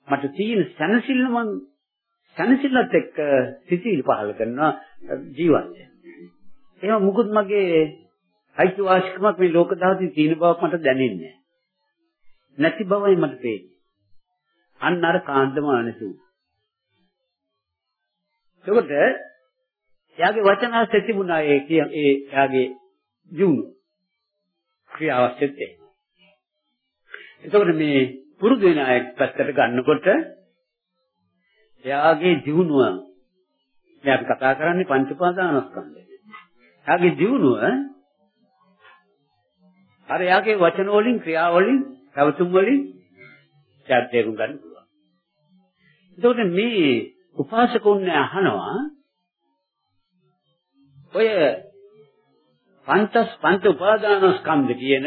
මට තියෙන සැනසෙල්ල මං සැනසෙල්ලත් එක්ක සිතිවිලි පහල කරනවා ජීවිතේ. එහෙම මුකුත් මගේ අයිතිවාසිකමක් මේ ලෝක ධාතුවේ තියෙන බවක් මට දැනෙන්නේ නැති බවයි මට පේන්නේ. අන්න අර කාන්දම අනසු. ඒකට එයාගේ වචන ඇස් තිබුණා ඒ ඒ එයාගේ ජීවුන. ක්‍රියාවස්තුත් ඒ. එතකොට මේ පුරුදු වෙන අය පැත්තට ගන්නකොට එයාගේ දියුණුව දැන් අපි කතා කරන්නේ පංච උපාදානස්කන්ධය. එයාගේ දියුණුව අර එයාගේ වචන වලින් ක්‍රියා වලින් පැවතුම් වලින් තේරුම් ගන්න පුළුවන්. එතකොට මේ උපාසකුන් අහනවා ඔය පංචස් පංච උපාදානස්කන්ධ කියන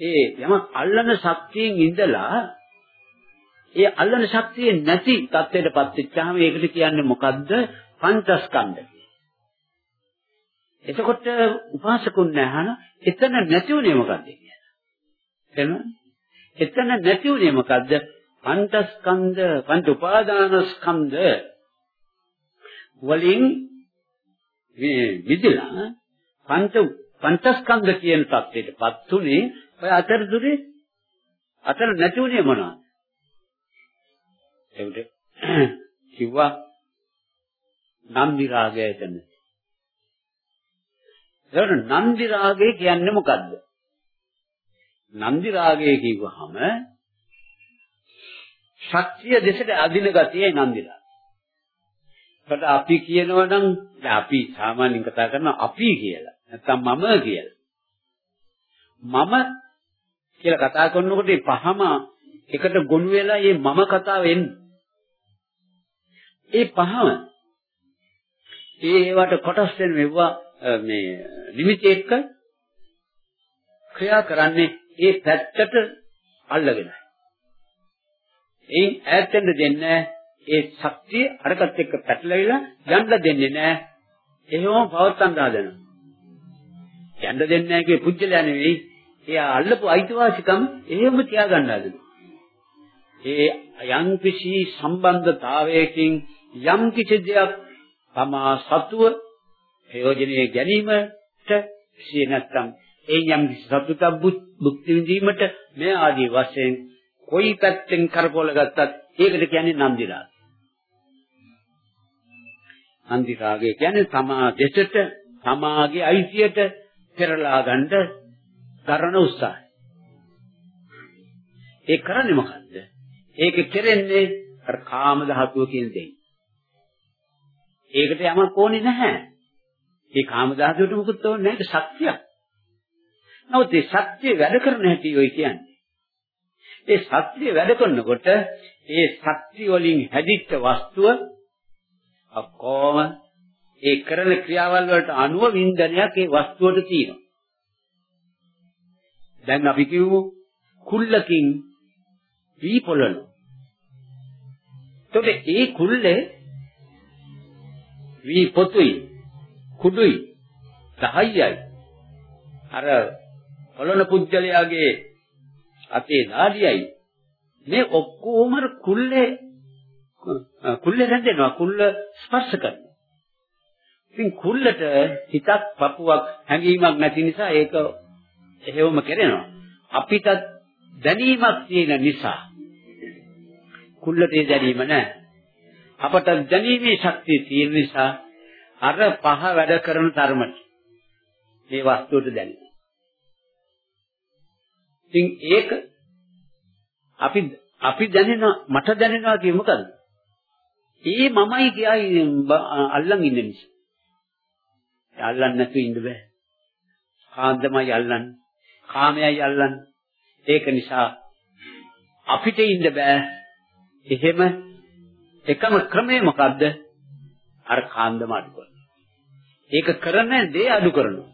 ඒ යම අල්ලන ශක්තියෙන් ඉඳලා ඒ අල්ලන ශක්තිය නැති තත්ත්වයටපත් වෙච්චාම ඒකට කියන්නේ මොකද්ද පංචස්කන්ධ එතකොට උපාසකුන් නැහන එතන නැති උනේ මොකද්ද කියලා. එතන එතන නැති උනේ මොකද්ද? පංචස්කන්ධ පංච උපාදානස්කන්ධ වලින් විදිලා පංච පංචස්කන්ධ කියන தත්ත්වයටපත් උනේ ඔය අතරතුරේ අතර නැති උනේ මොනවද? ඒකට කිව්වා නන්දි රාගය එතන. ඒකට නන්දි රාගය කියන්නේ මොකද්ද? නන්දි රාගය කිව්වහම ශක්තිය දෙසට අදින ගතියයි නන්දි රාගය. ඒකට අපි කියනවා නම් අපි සාමාන්‍යයෙන් කතා කරනවා අපි කියලා. නැත්තම් මම කියලා. මම කියලා කතා කරනකොට මේ පහම එකට ගොනු වෙලා මේ මම කතාව එන්නේ. ඒ පහම ඒ ඒවට කොටස් වෙන මෙවුවා මේ නිමිති එක්ක ක්‍රියා කරන්නේ ඒ පැත්තට අල්ලගෙනයි. එයින් ඈත් වෙන්න දෙන්නේ ඒ ශක්තිය අරකට එක්ක පැටලවිලා යන්න දෙන්නේ නැහැ. එහෙම පවත්තන් දාදෙනවා. යන්න දෙන්නේ නැහැ කියේ පුජ්‍යලයා නෙවෙයි. එයා අල්ලපු අයිතිවාසිකම් එහෙම තියාගන්න හදනවා. ඒ යම් කිසි සම්බන්ධතාවයකින් යම් කිසි දෙයක් තමා සතුව ප්‍රයෝජනෙ ගැනීමට සිය නැත්තම් ඒ යම් කිසි සතුටක් භුක්ති විඳීමට මේ ආදී වශයෙන් කොයි පැත්තෙන් කරකවල ගත්තත් ඒකට කියන්නේ නන්දි රාගය. නන්දි රාගය කියන්නේ තමා දෙසට තමාගේ අයිතියට පෙරලා ගන්න කරන උත්සාහය. ඒ කරන්නේ මොකද්ද? ඒක කෙරෙන්නේ අර කාම ධාතුව කියන දෙයි. ඒකට යමක් ඕනේ නැහැ. ඒ කාම ධාතුවට මොකුත් ඕනේ නැහැ. ඒක ශක්තියක්. නමුත් ඒ ශක්තිය වැඩ කරන හැටි ඔය කියන්නේ. ඒ ශක්තිය වැඩ කරනකොට ඒ ශක්තිය වලින් හැදිච්ච වස්තුව ඔක්කොම ඒ කරන ක්‍රියාවල් වලට අනුව වින්දනයක් ඒ වස්තුවට තියෙනවා. දැන් අපි කිව්වු කුල්ලකින් වී පොළන. එතකොට ඒ කුල්ලේ වී පොතුයි කුඩුයි 10යි අර පොළන පුජ්‍යලයාගේ අතේ නාඩියයි. මේ ඔක්කොම කුල්ලේ කුල්ලේ රැඳෙනවා. කුල්ල ස්පර්ශ කරනවා. ඉතින් කුල්ලට හිතක් පපුවක් හැඟීමක් නැති නිසා ඒක එහෙවම කරනවා. අපිට දැනීමක් තියෙන නිසා කුල්ලට ඒ දැනීම නැහැ. අපට දැනීමේ ශක්තිය තියෙන නිසා අර පහ වැඩ කරන තරමට මේ වස්තුවට දැනෙනවා. ඉතින් ඒක අපි අපි දැනෙනවා මට දැනෙනවා කිය මොකද? ඒ මමයි කියයි අල්ලන් ඉන්න නිසා. අල්ලන්න නැතුව ඉන්න බෑ. කාන්දමයි අල්ලන්නේ. කාමයයි අල්ලන්නේ. ඒක නිසා අපිට ඉන්න බෑ. එහෙම එකම ක්‍රමය මොකද්ද? අර කාන්දම අඩු කරන. ඒක කරන දේ අඩු කරනවා.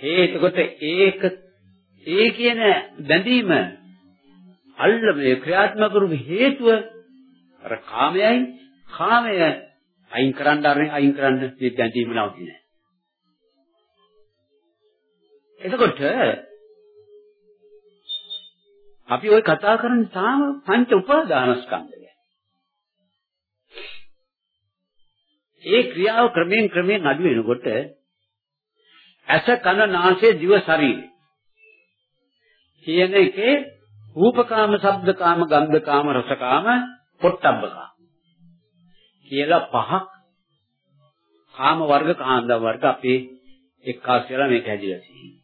ඒ එතකොට ඒක ඒ කියන බැඳීම අල්ලමේ ක්‍රියාත්මක කරු හේතුව අර කාමයයි කාමය අයින් කරන්න අරින් අයින් කරන්න මේ බැඳීම නවතින්නේ. එතකොට අපි ওই කතා කරන්නේ තාම පංච උපාදානස්කන්ධ ඒ ක්‍රියාව ක්‍රමයෙන් ක්‍රමයෙන් අඩු වෙනකොට ඇස කන නාසය දිව ශරීරය කියන එකේ රූපකාම, ශබ්දකාම, ගන්ධකාම, රසකාම, පොට්ටබ්බකාම කියලා පහක් කාම වර්ග කාන්ද වර්ග අපේ එක්කාස් වෙලා මේක හැදිලා තියෙනවා.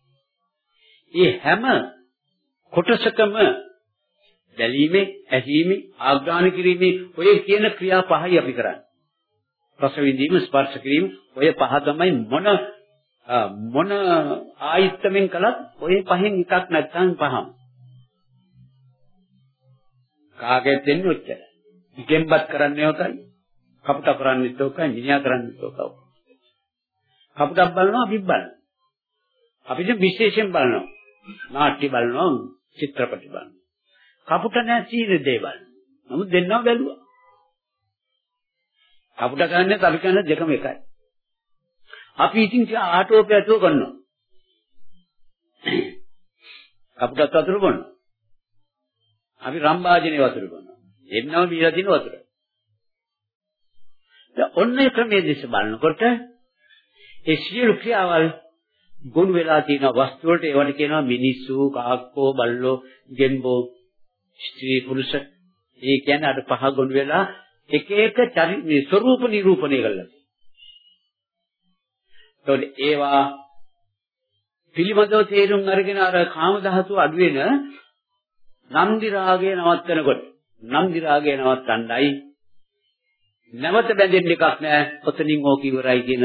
ඒ හැම කොටසකම දැලීමේ, ඇසීමේ, ආග්‍රහණ කිරීමේ ඔය කියන ක්‍රියා පහයි අපි කරන්නේ. රස විඳීම, ස්පර්ශ කිරීම ඔය පහ තමයි මොන මොන ආයත්තමෙන් කළත් ඔය පහෙන් එකක් නැත්නම් පහම. කාගෙත් දෙන්නේ ඔච්චර. ඉගෙන්පත් කරන්නේ ඔකයි. කපුට කරන්නේත් ඔකයි, මිනිහා කරන්නේත් ඔකයි. කපුටක් බලනවා අපි බලනවා. අපිට විශේෂයෙන් බලනවා. නාට්‍ය බලනවා, චිත්‍රපටි බලනවා. කපුට නැහැ සීන දේවල්. නමුත් දෙන්නව බැලුවා. කපුට කරන්නේ අපි කරන දෙකම එකයි. අපි ඉතින් ආටෝපය ඇතුව කරනවා. කපුටත් වතුර බොනවා. අපි රම්බාජනේ වතුර බොනවා. එන්නම බීලා දින වතුර. දැන් ඔන්න ඒ ක්‍රමයේ දිස බලනකොට ඒ සියලු ක්‍රියාවල් ගොනු වෙලා තියෙන වස්තු වලට ඒවට කියනවා මිනිස්සු, කාක්කෝ, බල්ලෝ, ගෙම්බෝ, ස්ත්‍රී පුරුෂ. ඒ කියන්නේ අර පහ ගොනු වෙලා එක එක මේ ස්වરૂප නිරූපණය කළා. ඒතකොට ඒවා පිළිබඳව තේරුම් අරගෙන අර කාම ධාතු අඩු වෙන නන්දි රාගය නවත්තනකොට නන්දි රාගය නවත්තන්නයි නැවත බැඳෙන්න එකක් නෑ ඔතනින් ඕක ඉවරයි කියන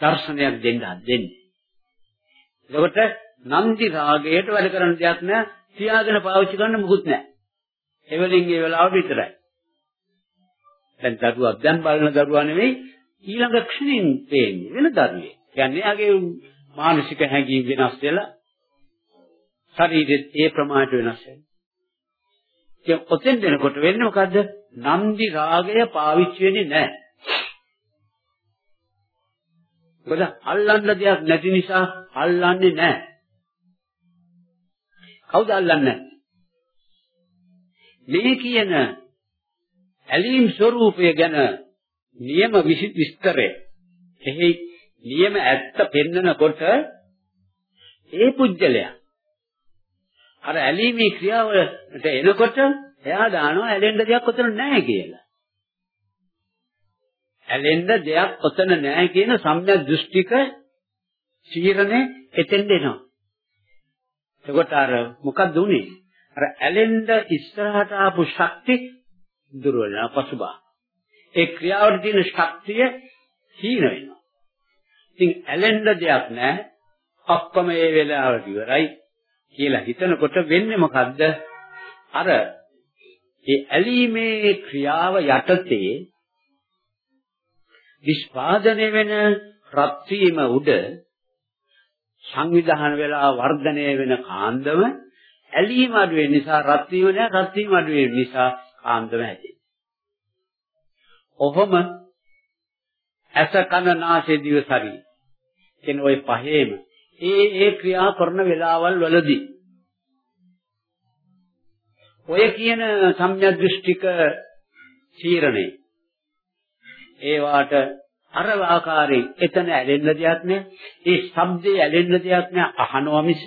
දර්ශනයක් දෙන්න දෙන්නේ. එතකොට නන්දි රාගයට වැඩ කරන දෙයක් නෑ තියාගෙන පාවිච්චි කරන්න මුකුත් නෑ. එවලින් ඒ වෙලාවට විතරයි. දැන් දරුවා දැන් බලන දරුවා නෙවෙයි ඊළඟ ක්ෂණයෙන් පේන්නේ වෙන දරුවේ. කියන්නේ යාගේ මානසික හැඟීම් වෙනස් වෙලා ශරීරෙත් ඒ ප්‍රමාණයට වෙනස් වෙනවා. ඉතින් ඔතෙන් දෙනකොට වෙන්නේ මොකද්ද? නන්දි රාගය පාවිච්චි වෙන්නේ නැහැ. මොකද අල්ලන්න දෙයක් නැති නිසා අල්ලන්නේ නැහැ. කවුද අල්ලන්නේ? මේ කියන ඇලීම් ස්වરૂපය ගැන නියම විස්තරය එහි නියම ඇත්ත පෙන්නකොට ඒ පුජ්‍යලයා අර ඇලීමේ ක්‍රියාවලට එනකොට එයා දානවා ඇලෙන්න දෙයක් ඔතන නැහැ කියලා. ඇලෙන්න දෙයක් ඔතන නැහැ කියන සම්‍යක් දෘෂ්ටික චීරණේ එතෙන් දෙනවා. එතකොට අර මොකක්ද උනේ? අර ඇලෙන්න ඉස්සරහට ආපු ශක්ති දුර වෙනවා පසුබා. ඒ ක්‍රියාවට තියෙන ශක්තිය හීන වෙනවා. ඉතින් ඇලෙන්න දෙයක් නැහැ. ඔක්කොම ඒ වෙලාවට ඉවරයි කියලා හිතනකොට වෙන්නේ මොකද්ද? අර ඒ ඇලීමේ ක්‍රියාව යටතේ විස්පාදනය වෙන රත් වීම උඩ සංවිධාන වෙලා වර්ධනය වෙන කාන්දම ඇලීම අඩු වෙන නිසා රත් වීම නෑ රත් වීම අඩු වෙන නිසා කාන්දම හැදෙනවා. ඔහොම ඇස කන නාසය දිව ශරීරය කියන ওই පහේම. ඒ ඒ ක්‍රියා කරන වෙලාවල් වලදී. ඔය කියන සම්‍යක් දෘෂ්ටික චීරණේ ඒ වාට අර ආකාරයෙන් එතන ඇලෙන්න දෙයක් නෑ. ඒ ශබ්දේ ඇලෙන්න දෙයක් නෑ. අහනවා මිස.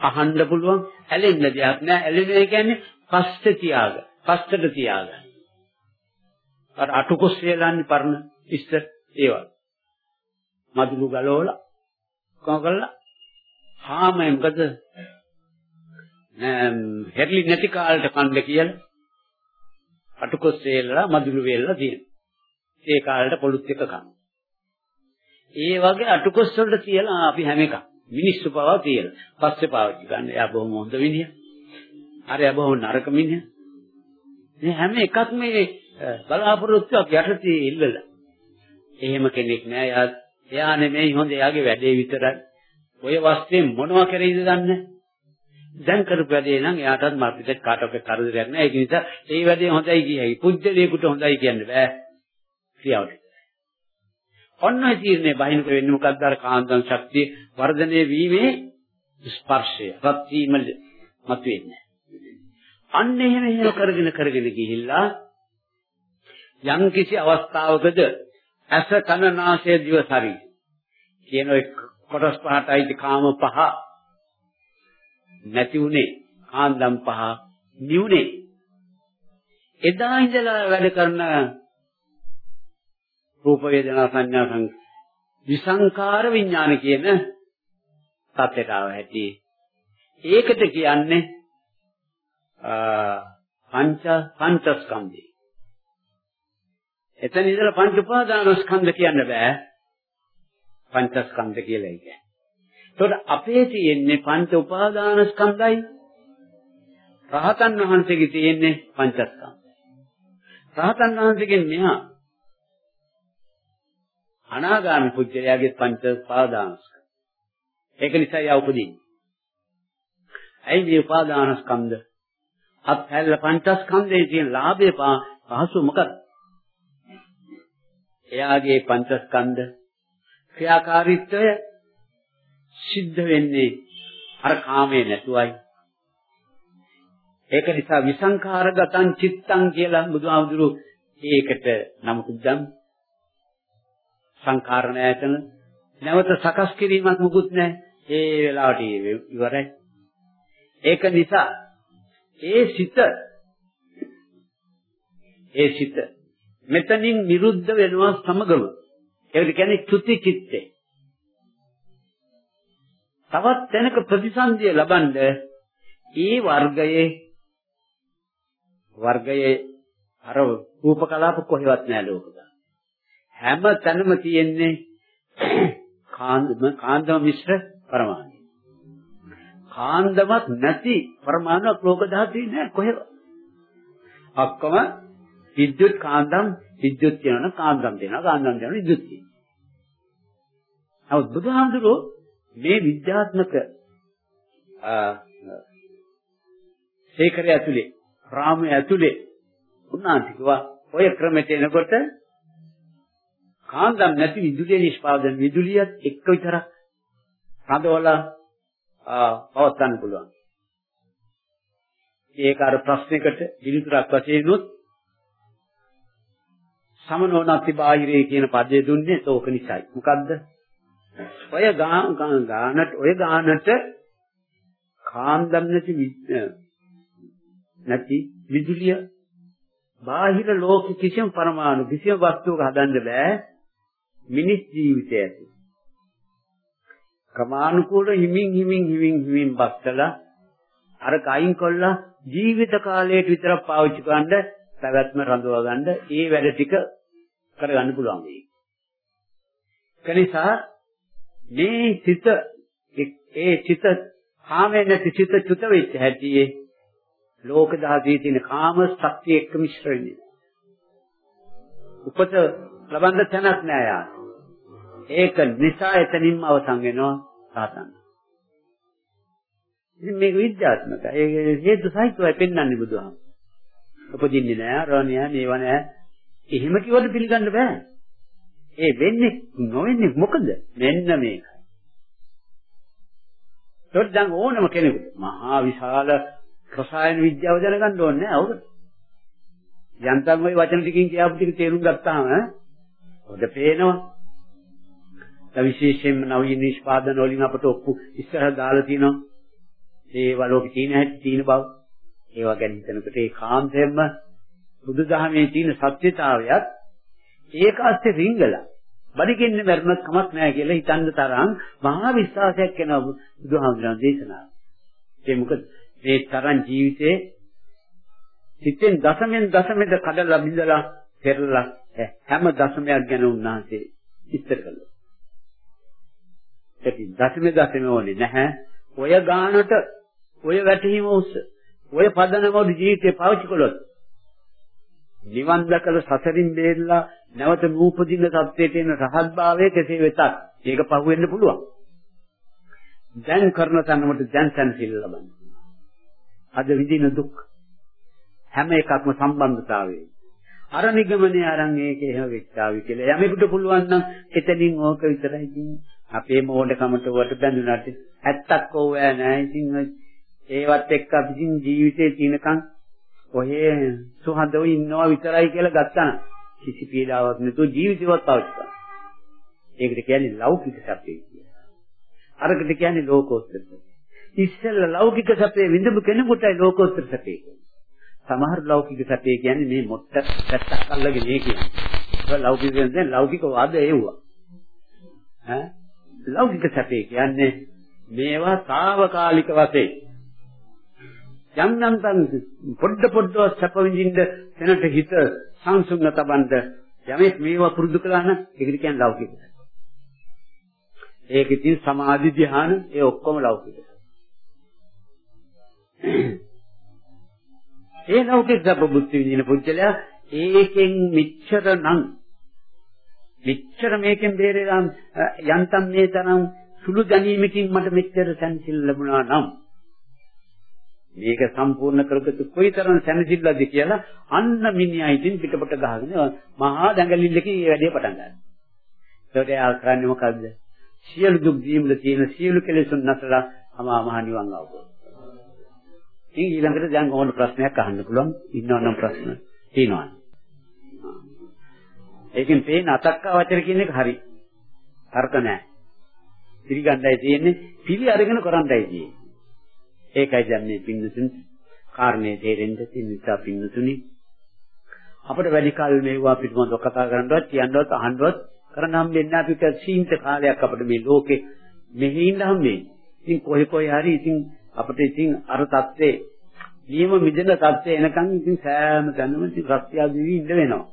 අහන්න පුළුවන්. ඇලෙන්න දෙයක් නෑ. ඇලෙන්නේ කියන්නේ පස්සේ තියාග පස්සට තියාග අර අටුකොස් වේලන්නේ පරණ ඉස්තර ඒවා මදුළු ගලවලා කොහොම කළා හාමයි මොකද හැරිලි නැති කාලට කන්න කියලා අටුකොස් වේලලා මදුළු වේලලා තියෙනවා ඒ කාලේට පොළුත් එක කන. ඒ වගේ අටුකොස් වලට තියලා අපි හැම එකක් මිනිස්සු පවා තියලා පස්සේ පාවිච්චි ගන්න. එයා බොහොම හොඳ මිනිහා. අර එයා බොහොම නරක මිනිහා. මේ හැම එකක්ම මේ බලාපොරොත්තුවක් යටතේ ඉල්ලලා. එහෙම කෙනෙක් නෑ. එයා එයා නෙමෙයි හොඳ එයාගේ වැඩේ විතරයි. ඔය වස්තුවේ මොනවා කරේද දන්නේ දැන් කරපු වැඩේ නම් එයාටත් මාර්ගිත කාටවත් කරදරයක් නෑ. ඒක නිසා ඒ වැඩේ හොඳයි කියයි. පුජ්‍යලයකට හොඳයි කියන්න බෑ. ක්‍රියාවට. ඔන්න ඔය තීරණය බහිනක වෙන්නේ මොකක්ද අර කාන්දන් ශක්තිය වර්ධනය වීමේ ස්පර්ශය රත් වීම මතුවෙන්නේ. අන්න එහෙම එහෙම කරගෙන කරගෙන ගිහිල්ලා යම් කිසි අවස්ථාවකද ඇස කන නාසය දිව ශරීරය කියන ඔය කොටස් පහටයි කාම පහ නැති උනේ කාන්දම් පහ නිවුනේ එදා ඉඳලා වැඩ කරන රූප වේදනා සංඥා සං විසංකාර විඥාන කියන තත්ත්වයට ආව හැටි ඒකට කියන්නේ පංච පංචස්කන්ධය. එතන ඉඳලා පංච උපාදානස්කන්ධ කියන්න බෑ. පංචස්කන්ධ කියලා කියන්නේ. ඒකට අපේ තියෙන්නේ පංච උපාදානස්කන්ධයි. රහතන් වහන්සේගේ තියෙන්නේ පංචස්කන්ධ. රහතන් වහන්සේගෙන් මෙහා අනාගාමී පුජ්‍යලයාගේ පංච උපාදානස්කන්ධ. ඒක නිසා යා උපදින්නේ. ඇයි මේ උපාදානස්කන්ධ? අත්හැල්ල පංචස්කන්ධයේ තියෙන ලාභය පහසු මොකද? එයාගේ පංචස්කන්ධ ක්‍රියාකාරීත්වය සිද්ධ වෙන්නේ අර කාමයේ නැතුවයි. ඒක නිසා විසංඛාරගතං චිත්තං කියලා බුදුහාමුදුරු ඒකට නමකුත් දැම් සංඛාර නැතන නැවත සකස් කිරීමක් මුකුත් නැහැ. ඒ වෙලාවට ඉවරයි. ඒක නිසා ඒ සිත ඒ සිත මෙතනින් නිරුද්ධ වෙනවා සමගම. ඒකට කියන්නේ චුති චිත්තේ. තවත් තැනක ප්‍රතිසන්දිය ලබනද ඒ වර්ගයේ වර්ගයේ අර රූප කලාප කොහෙවත් නැහැ ලෝකෙක. හැම තැනම තියෙන්නේ කාන්දම කාන්දම මිශ්‍ර පරමාණු. කාන්දමක් නැති පරමාණුක් ලෝක ධාතුවේ නැහැ කොහෙවත්. ඔක්කොම විද්‍යුත් කාන්දම් විද්‍යුත් කියනවා කාන්දම් දෙනවා කාන්දම් දෙනවා විද්‍යුත් කියනවා. නමුත් බුදුහාමුදුරෝ මේ විද්‍යාත්මක සේකරය ඇතුලේ රාමයේ ඇතුලේ උන්වහන්සේ කිව්වා ඔය ක්‍රමයට එනකොට කාන්දම් නැති විදුලිය නිෂ්පාදන විදුලියත් එක්ක විතරක් රඳවලා පවත්වන්න පුළුවන්. ඒක අර ප්‍රශ්නයකට පිළිතුරක් වශයෙන් උත් සමනෝනති බාහිරේ කියන පදේ දුන්නේ ඒක නිසායි. මොකද්ද? ඔය ගානට ඔය ගානට කාන්දම් නැති නැති විදුලිය බාහිර ලෝක කිසිම පරමාණු කිසිම වස්තුවක හදන්න බෑ මිනිස් ජීවිතය ඇති. ක්‍රමානුකූල හිමින් හිමින් හිමින් හිමින් බස්සලා අර කයින් කොල්ලා ජීවිත කාලයට විතරක් පාවිච්චි කරන්න පැවැත්ම රඳවා ගන්න ඒ වැඩ ටික කරගන්න පුළුවන් වෙයි. කනිසා මේ සිත ඒ සිත කාමයෙන් නැති සිත චුත වෙච්ච හැටියේ ලෝක දහසේ තියෙන කාම ශක්තිය එක්ක මිශ්‍ර වෙන්නේ. උපත ලබන්න තැනක් නෑ යා. ඒක නිසා එතනින්ම අවසන් වෙනවා සාතන්. ඉතින් මේක විද්‍යාත්මකයි. ඒක හේතු සහිතවයි පෙන්වන්නේ බුදුහාම. උපදින්නේ නෑ, රෝණිය මේව නෑ. එහෙම කිව්වොත් පිළිගන්න බෑ. ඒ වෙන්නේ නොවෙන්නේ මොකද? මෙන්න මේකයි. ඒත් දැන් ඕනම කෙනෙකුට මහා විශාල රසායන විද්‍යාව දැනගන්න ඕනේ නෑ අවුරුදු. යන්තම් ওই වචන ටිකකින් කියපු ටික තේරුම් ගත්තාම ඔද පේනවා. විශේෂයෙන්ම නවීන නිෂ්පාදන වලින් අපට ඔප්පු ඉස්සරහ දාලා තිනවා. ඒ වලෝක තියෙන හැටි තියෙන බව. ඒවා ගැන හිතනකොට ඒ කාන්තෙන්ම බුදුදහමේ තියෙන සත්‍යතාවයත් ඒක ඇස්සේ රිංගලා බඩගින්න මරණත් කමක් නැහැ කියලා හිතන්න තරම් මහා විශ්වාසයක් වෙනවා බුදුහාමුදුරන් දේශනාව. ඒ මොකද මේ තරම් ජීවිතේ සිතෙන් දශමෙන් දශමෙද කඩලා බිඳලා පෙරලා හැම දශමයක් ගැන උන්වහන්සේ විස්තර කළා. ඒක දශමෙ දශමෙ ඕනේ නැහැ. ඔය ගානට ඔය වැටීම උස්ස ඔය පදනම ජීවිතේ පාවිච්චි කළොත් නිවන් දැකලා සසරින් බේරලා නැවත නූපදින සත්‍යයට එන රහත් භාවයේ කෙසේ වෙතත් ඒක පහුවෙන්න පුළුවන්. දැන් කරන තනමට දැන් සැනසෙල්ල ලබන්න. අද විඳින දුක් හැම එකක්ම සම්බන්ධතාවයේ. අර නිගමනය අරන් ඒක එහෙම වෙච්චාවි කියලා. යමෙකුට පුළුවන් නම් එතනින් ඕක විතරයි කියන්නේ. අපේ මෝඩකමට වට බැඳුනට ඇත්තක් ඕවෑ නෑ. ඉතින් ඒවත් එක්ක අපි ජීවිතේ තිනකන් ඔහේ සුහදව ඉන්නවා විතරයි කියලා ගත්තා නම් කිසි පීඩාවක් නැතුව ජීවිතවත් පාවිච්චි කරනවා. ඒකට කියන්නේ ලෞකික සැපේ කියලා. අරකට කියන්නේ ලෝකෝත්තර සැපේ. ඉස්සෙල්ල ලෞකික සැපේ විඳපු කෙනෙකුටයි ලෝකෝත්තර සැපේ කියන්නේ. සමහර ලෞකික සැපේ කියන්නේ මේ මොට්ට පැත්තක් අල්ලගෙන මේ කියන්නේ. ඒක ලෞකික කියන්නේ ලෞකික වාද ඒවුවා. ඈ ලෞකික සැපේ කියන්නේ මේවා తాවකාලික වශයෙන් යම් නම් තන් පොඩ පොඩ්ඩව සැප විඳින්න තැනට හිත සංසුන්ව තබන්න යමෙක් මේවා පුරුදු කළා නම් ඒකට කියන්නේ ලෞකික. ඒක ඉතින් සමාධි ධ්‍යාන ඒ ඔක්කොම ලෞකික. ඒ ලෞකික සබ්බුද්ධි විදින පුජ්‍යලයා ඒකෙන් මිච්ඡර නම් මිච්ඡර මේකෙන් බේරෙලා යන්තම් මේ තරම් සුළු දැනීමකින් මට මෙච්චර සැනසෙල්ල ලැබුණා නම් මේක සම්පූර්ණ කරගත්තු කොයිතරම් සැනසෙල්ලද කියලා අන්න මිනිහා ඉතින් පිටපොට ගහගෙන මහා දැඟලිල්ලකින් මේ වැඩේ පටන් ගන්නවා. ඒකට එයා කරන්නේ මොකද්ද? සියලු දුක් දීමල තියෙන සියලු කෙලෙසුන් නැසලා අමා මහ නිවන් අවබෝධ. ඉතින් ඊළඟට දැන් ඕන ප්‍රශ්නයක් අහන්න පුළුවන්. ඉන්නවනම් ප්‍රශ්න තියෙනවා. ඒකෙන් පේන අතක්කා වචන කියන එක හරි. තර්ක නැහැ. පිළිගන්නයි තියෙන්නේ පිළි අරගෙන කරන්නයි තියෙන්නේ. ඒකයි දැන් මේ පින්නතුන් කාරණේ තේරෙන්න තියෙන නිසා පින්නතුනි අපිට වැඩි කල මේවා පිටමොඳ කතා කරන්නවත් කියන්නවත් අහන්නවත් කරන්න හම්බෙන්නේ අපිට සීමිත කාලයක් අපිට මේ ලෝකේ මෙහි ඉන්න හම්බෙන්නේ. ඉතින් කොහේ කොහේ හරි ඉතින් අපිට ඉතින් අර தත්ත්වේ නියම මිදෙන தත්ත්වේ එනකන් ඉතින් සෑම තැනම ඉතින් රස්තියාදී ඉන්න වෙනවා.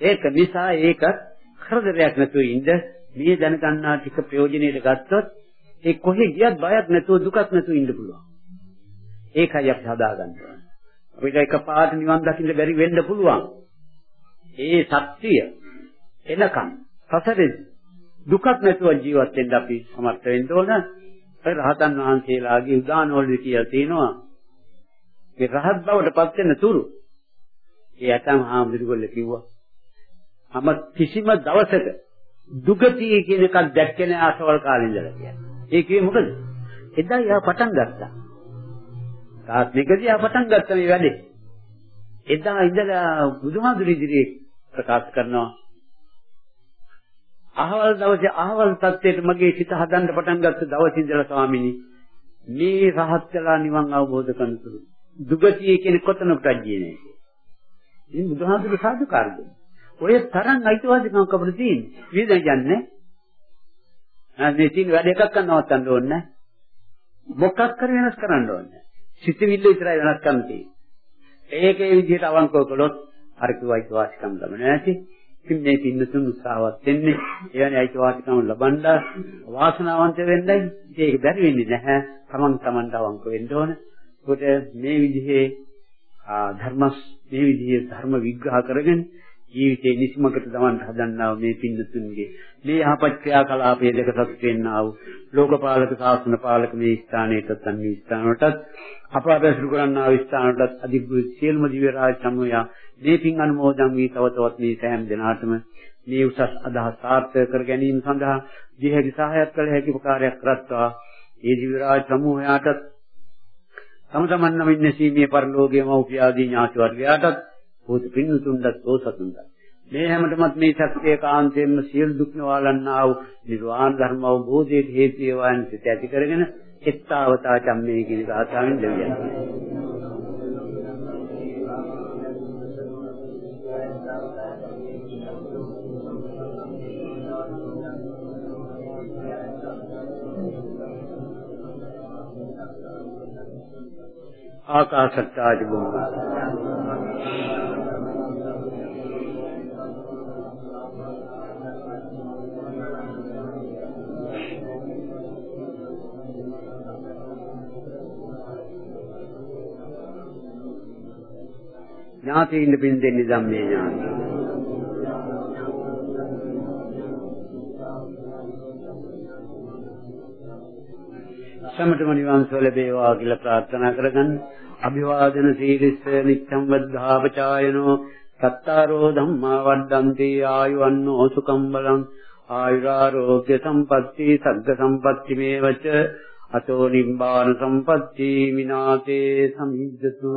ඒක නිසා ඒක කරදරයක් නැතුව ඉන්න මේ දැනගන්නා ටික ප්‍රයෝජනෙට ගත්තොත් ඒ කොහේ ගියත් බයක් නැතුව දුකක් නැතුව ඉන්න පුළුවන්. ඒකයි අපි හදාගන්න ඕනේ. අපිට එකපාරට නිවන් දකින්න බැරි වෙන්න පුළුවන්. ඒ සත්‍යය එනකන් සසරේ දුකක් නැතුව ජීවත් වෙන්න අපි සමර්ථ වෙන්න ඕන. ඒ රහතන් වහන්සේලාගේ උදානවලදී කියලා තියෙනවා. ඒ රහත් බවට පත් වෙන තුරු ඒ ඇතම් හාමුදුරුවෝ කිව්වා. මම කිසිම දවසක දුගතිය කියන එකක් දැක්කේ නෑ අසවල් කාලේ ඉඳලා කියන්නේ. ඒකේ මොකද? එදා යා පටන් ගත්තා. තාත්නිකදී යා පටන් ගත්තා මේ වැඩේ. එදා ඉඳලා බුදුහාමුදුරු ඉදිරියේ ප්‍රකාශ කරනවා අහවල් දවසේ අහවල් තත්ත්වයට මගේ සිත හදන්න පටන් ගත්ත දවසේ ඉඳලා ස්වාමීනි මේ රහත් වෙලා නිවන් අවබෝධ කරගන්න දුගතිය කියන කොතනකටද ගියේ ඉතින් බුදුහාමුදුරු සාදුකාර දෙනවා. ඔය තරම් අයිතිවාසිකම් අපිට තියෙන්නේ. මේ දැන් යන්නේ. ආදී තියෙන වැඩ එකක් කරනවත්තන්න ඕනේ නැහැ. මොකක් කර වෙනස් කරන්න ඕනේ. සිතවිල්ල විතරයි වෙනස් කරන්න තියෙන්නේ. ඒකේ විදිහට අවංකව කළොත් අර කිව්වයි වාසිකම් ලැබෙන්නේ නැති. ඉතින් මේ පින්නතුන් උත්සාහවත් වෙන්නේ එවැනි අයිතිවාසිකම් ලබන්න වාසනාවන්ත වෙන්නයි. ඒක බැරි වෙන්නේ නැහැ. Taman tamanට අවංක වෙන්න ඕන. ඒකට මේ විදිහේ ධර්ම මේ විදිහේ ධර්ම විග්‍රහ කරගෙන ජීවිතේ නිසිමකට දවන්න හදන්නා මේ පින්නතුන්ගේ මේ යහපත් ක්‍රියාකලාපයේ දෙක සතුට වෙන්නා වූ ලෝකපාලක ශාසන පාලක මේ ස්ථානයටත් අන්‍ය ස්ථානවලටත් අප අබැසුරු කරන්නා වූ ස්ථානවලටත් අධිග්‍රහ සියලුම දිව්‍ය රාජ සමූහයා මේ පින් අනුමෝදන් වී තව තවත් මේ සෑම දිනාටම මේ උසස් අදහස් සාර්ථක කර ගැනීම සඳහා දිහැකි සහායක් කළ හැකි උපකාරයක් කරත්වා. ඒ දිව්‍ය රාජ සමූහයාටත් තම තමන් නමින් නැසීමේ පරිලෝකයේ මෞපිය ආදී ඥාති වර්ගයාටත් පොත පින්තුන්වත් ඕසතුන්වත් මේ හැමතෙමත් මේ ශක්තිය කාන්තයෙන්ම සියලු දුක් නිවාලන්නා වූ නිර්වාණ ධර්ම අවබෝධයේ හේතු වේවාන් සිත ඇති කරගෙන එත්තාවතා චම්මේ කියන ගාථාවෙන් දෙවියන්. ආකාශත්තාදි බුම්මා. ඥාතීන් පින් දෙන්නේ ධම්මේ ඥාති. සමතම නිවන් සුව ලැබේවා කියලා ප්‍රාර්ථනා කරගන්න. අභිවාදන සීලිස්ස නිච්ඡම් වද්ධාපචායනෝ සත්තාරෝ ධම්මා වඩ්ඩන්ති ආයුවන්නෝ සුකම් බලං ආයුරාෝග්‍ය සම්පatti සග්ග සම්පatti මේවච අතෝ නිබ්බාන සම්පatti විනාතේ සමිද්දතු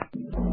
Thank you.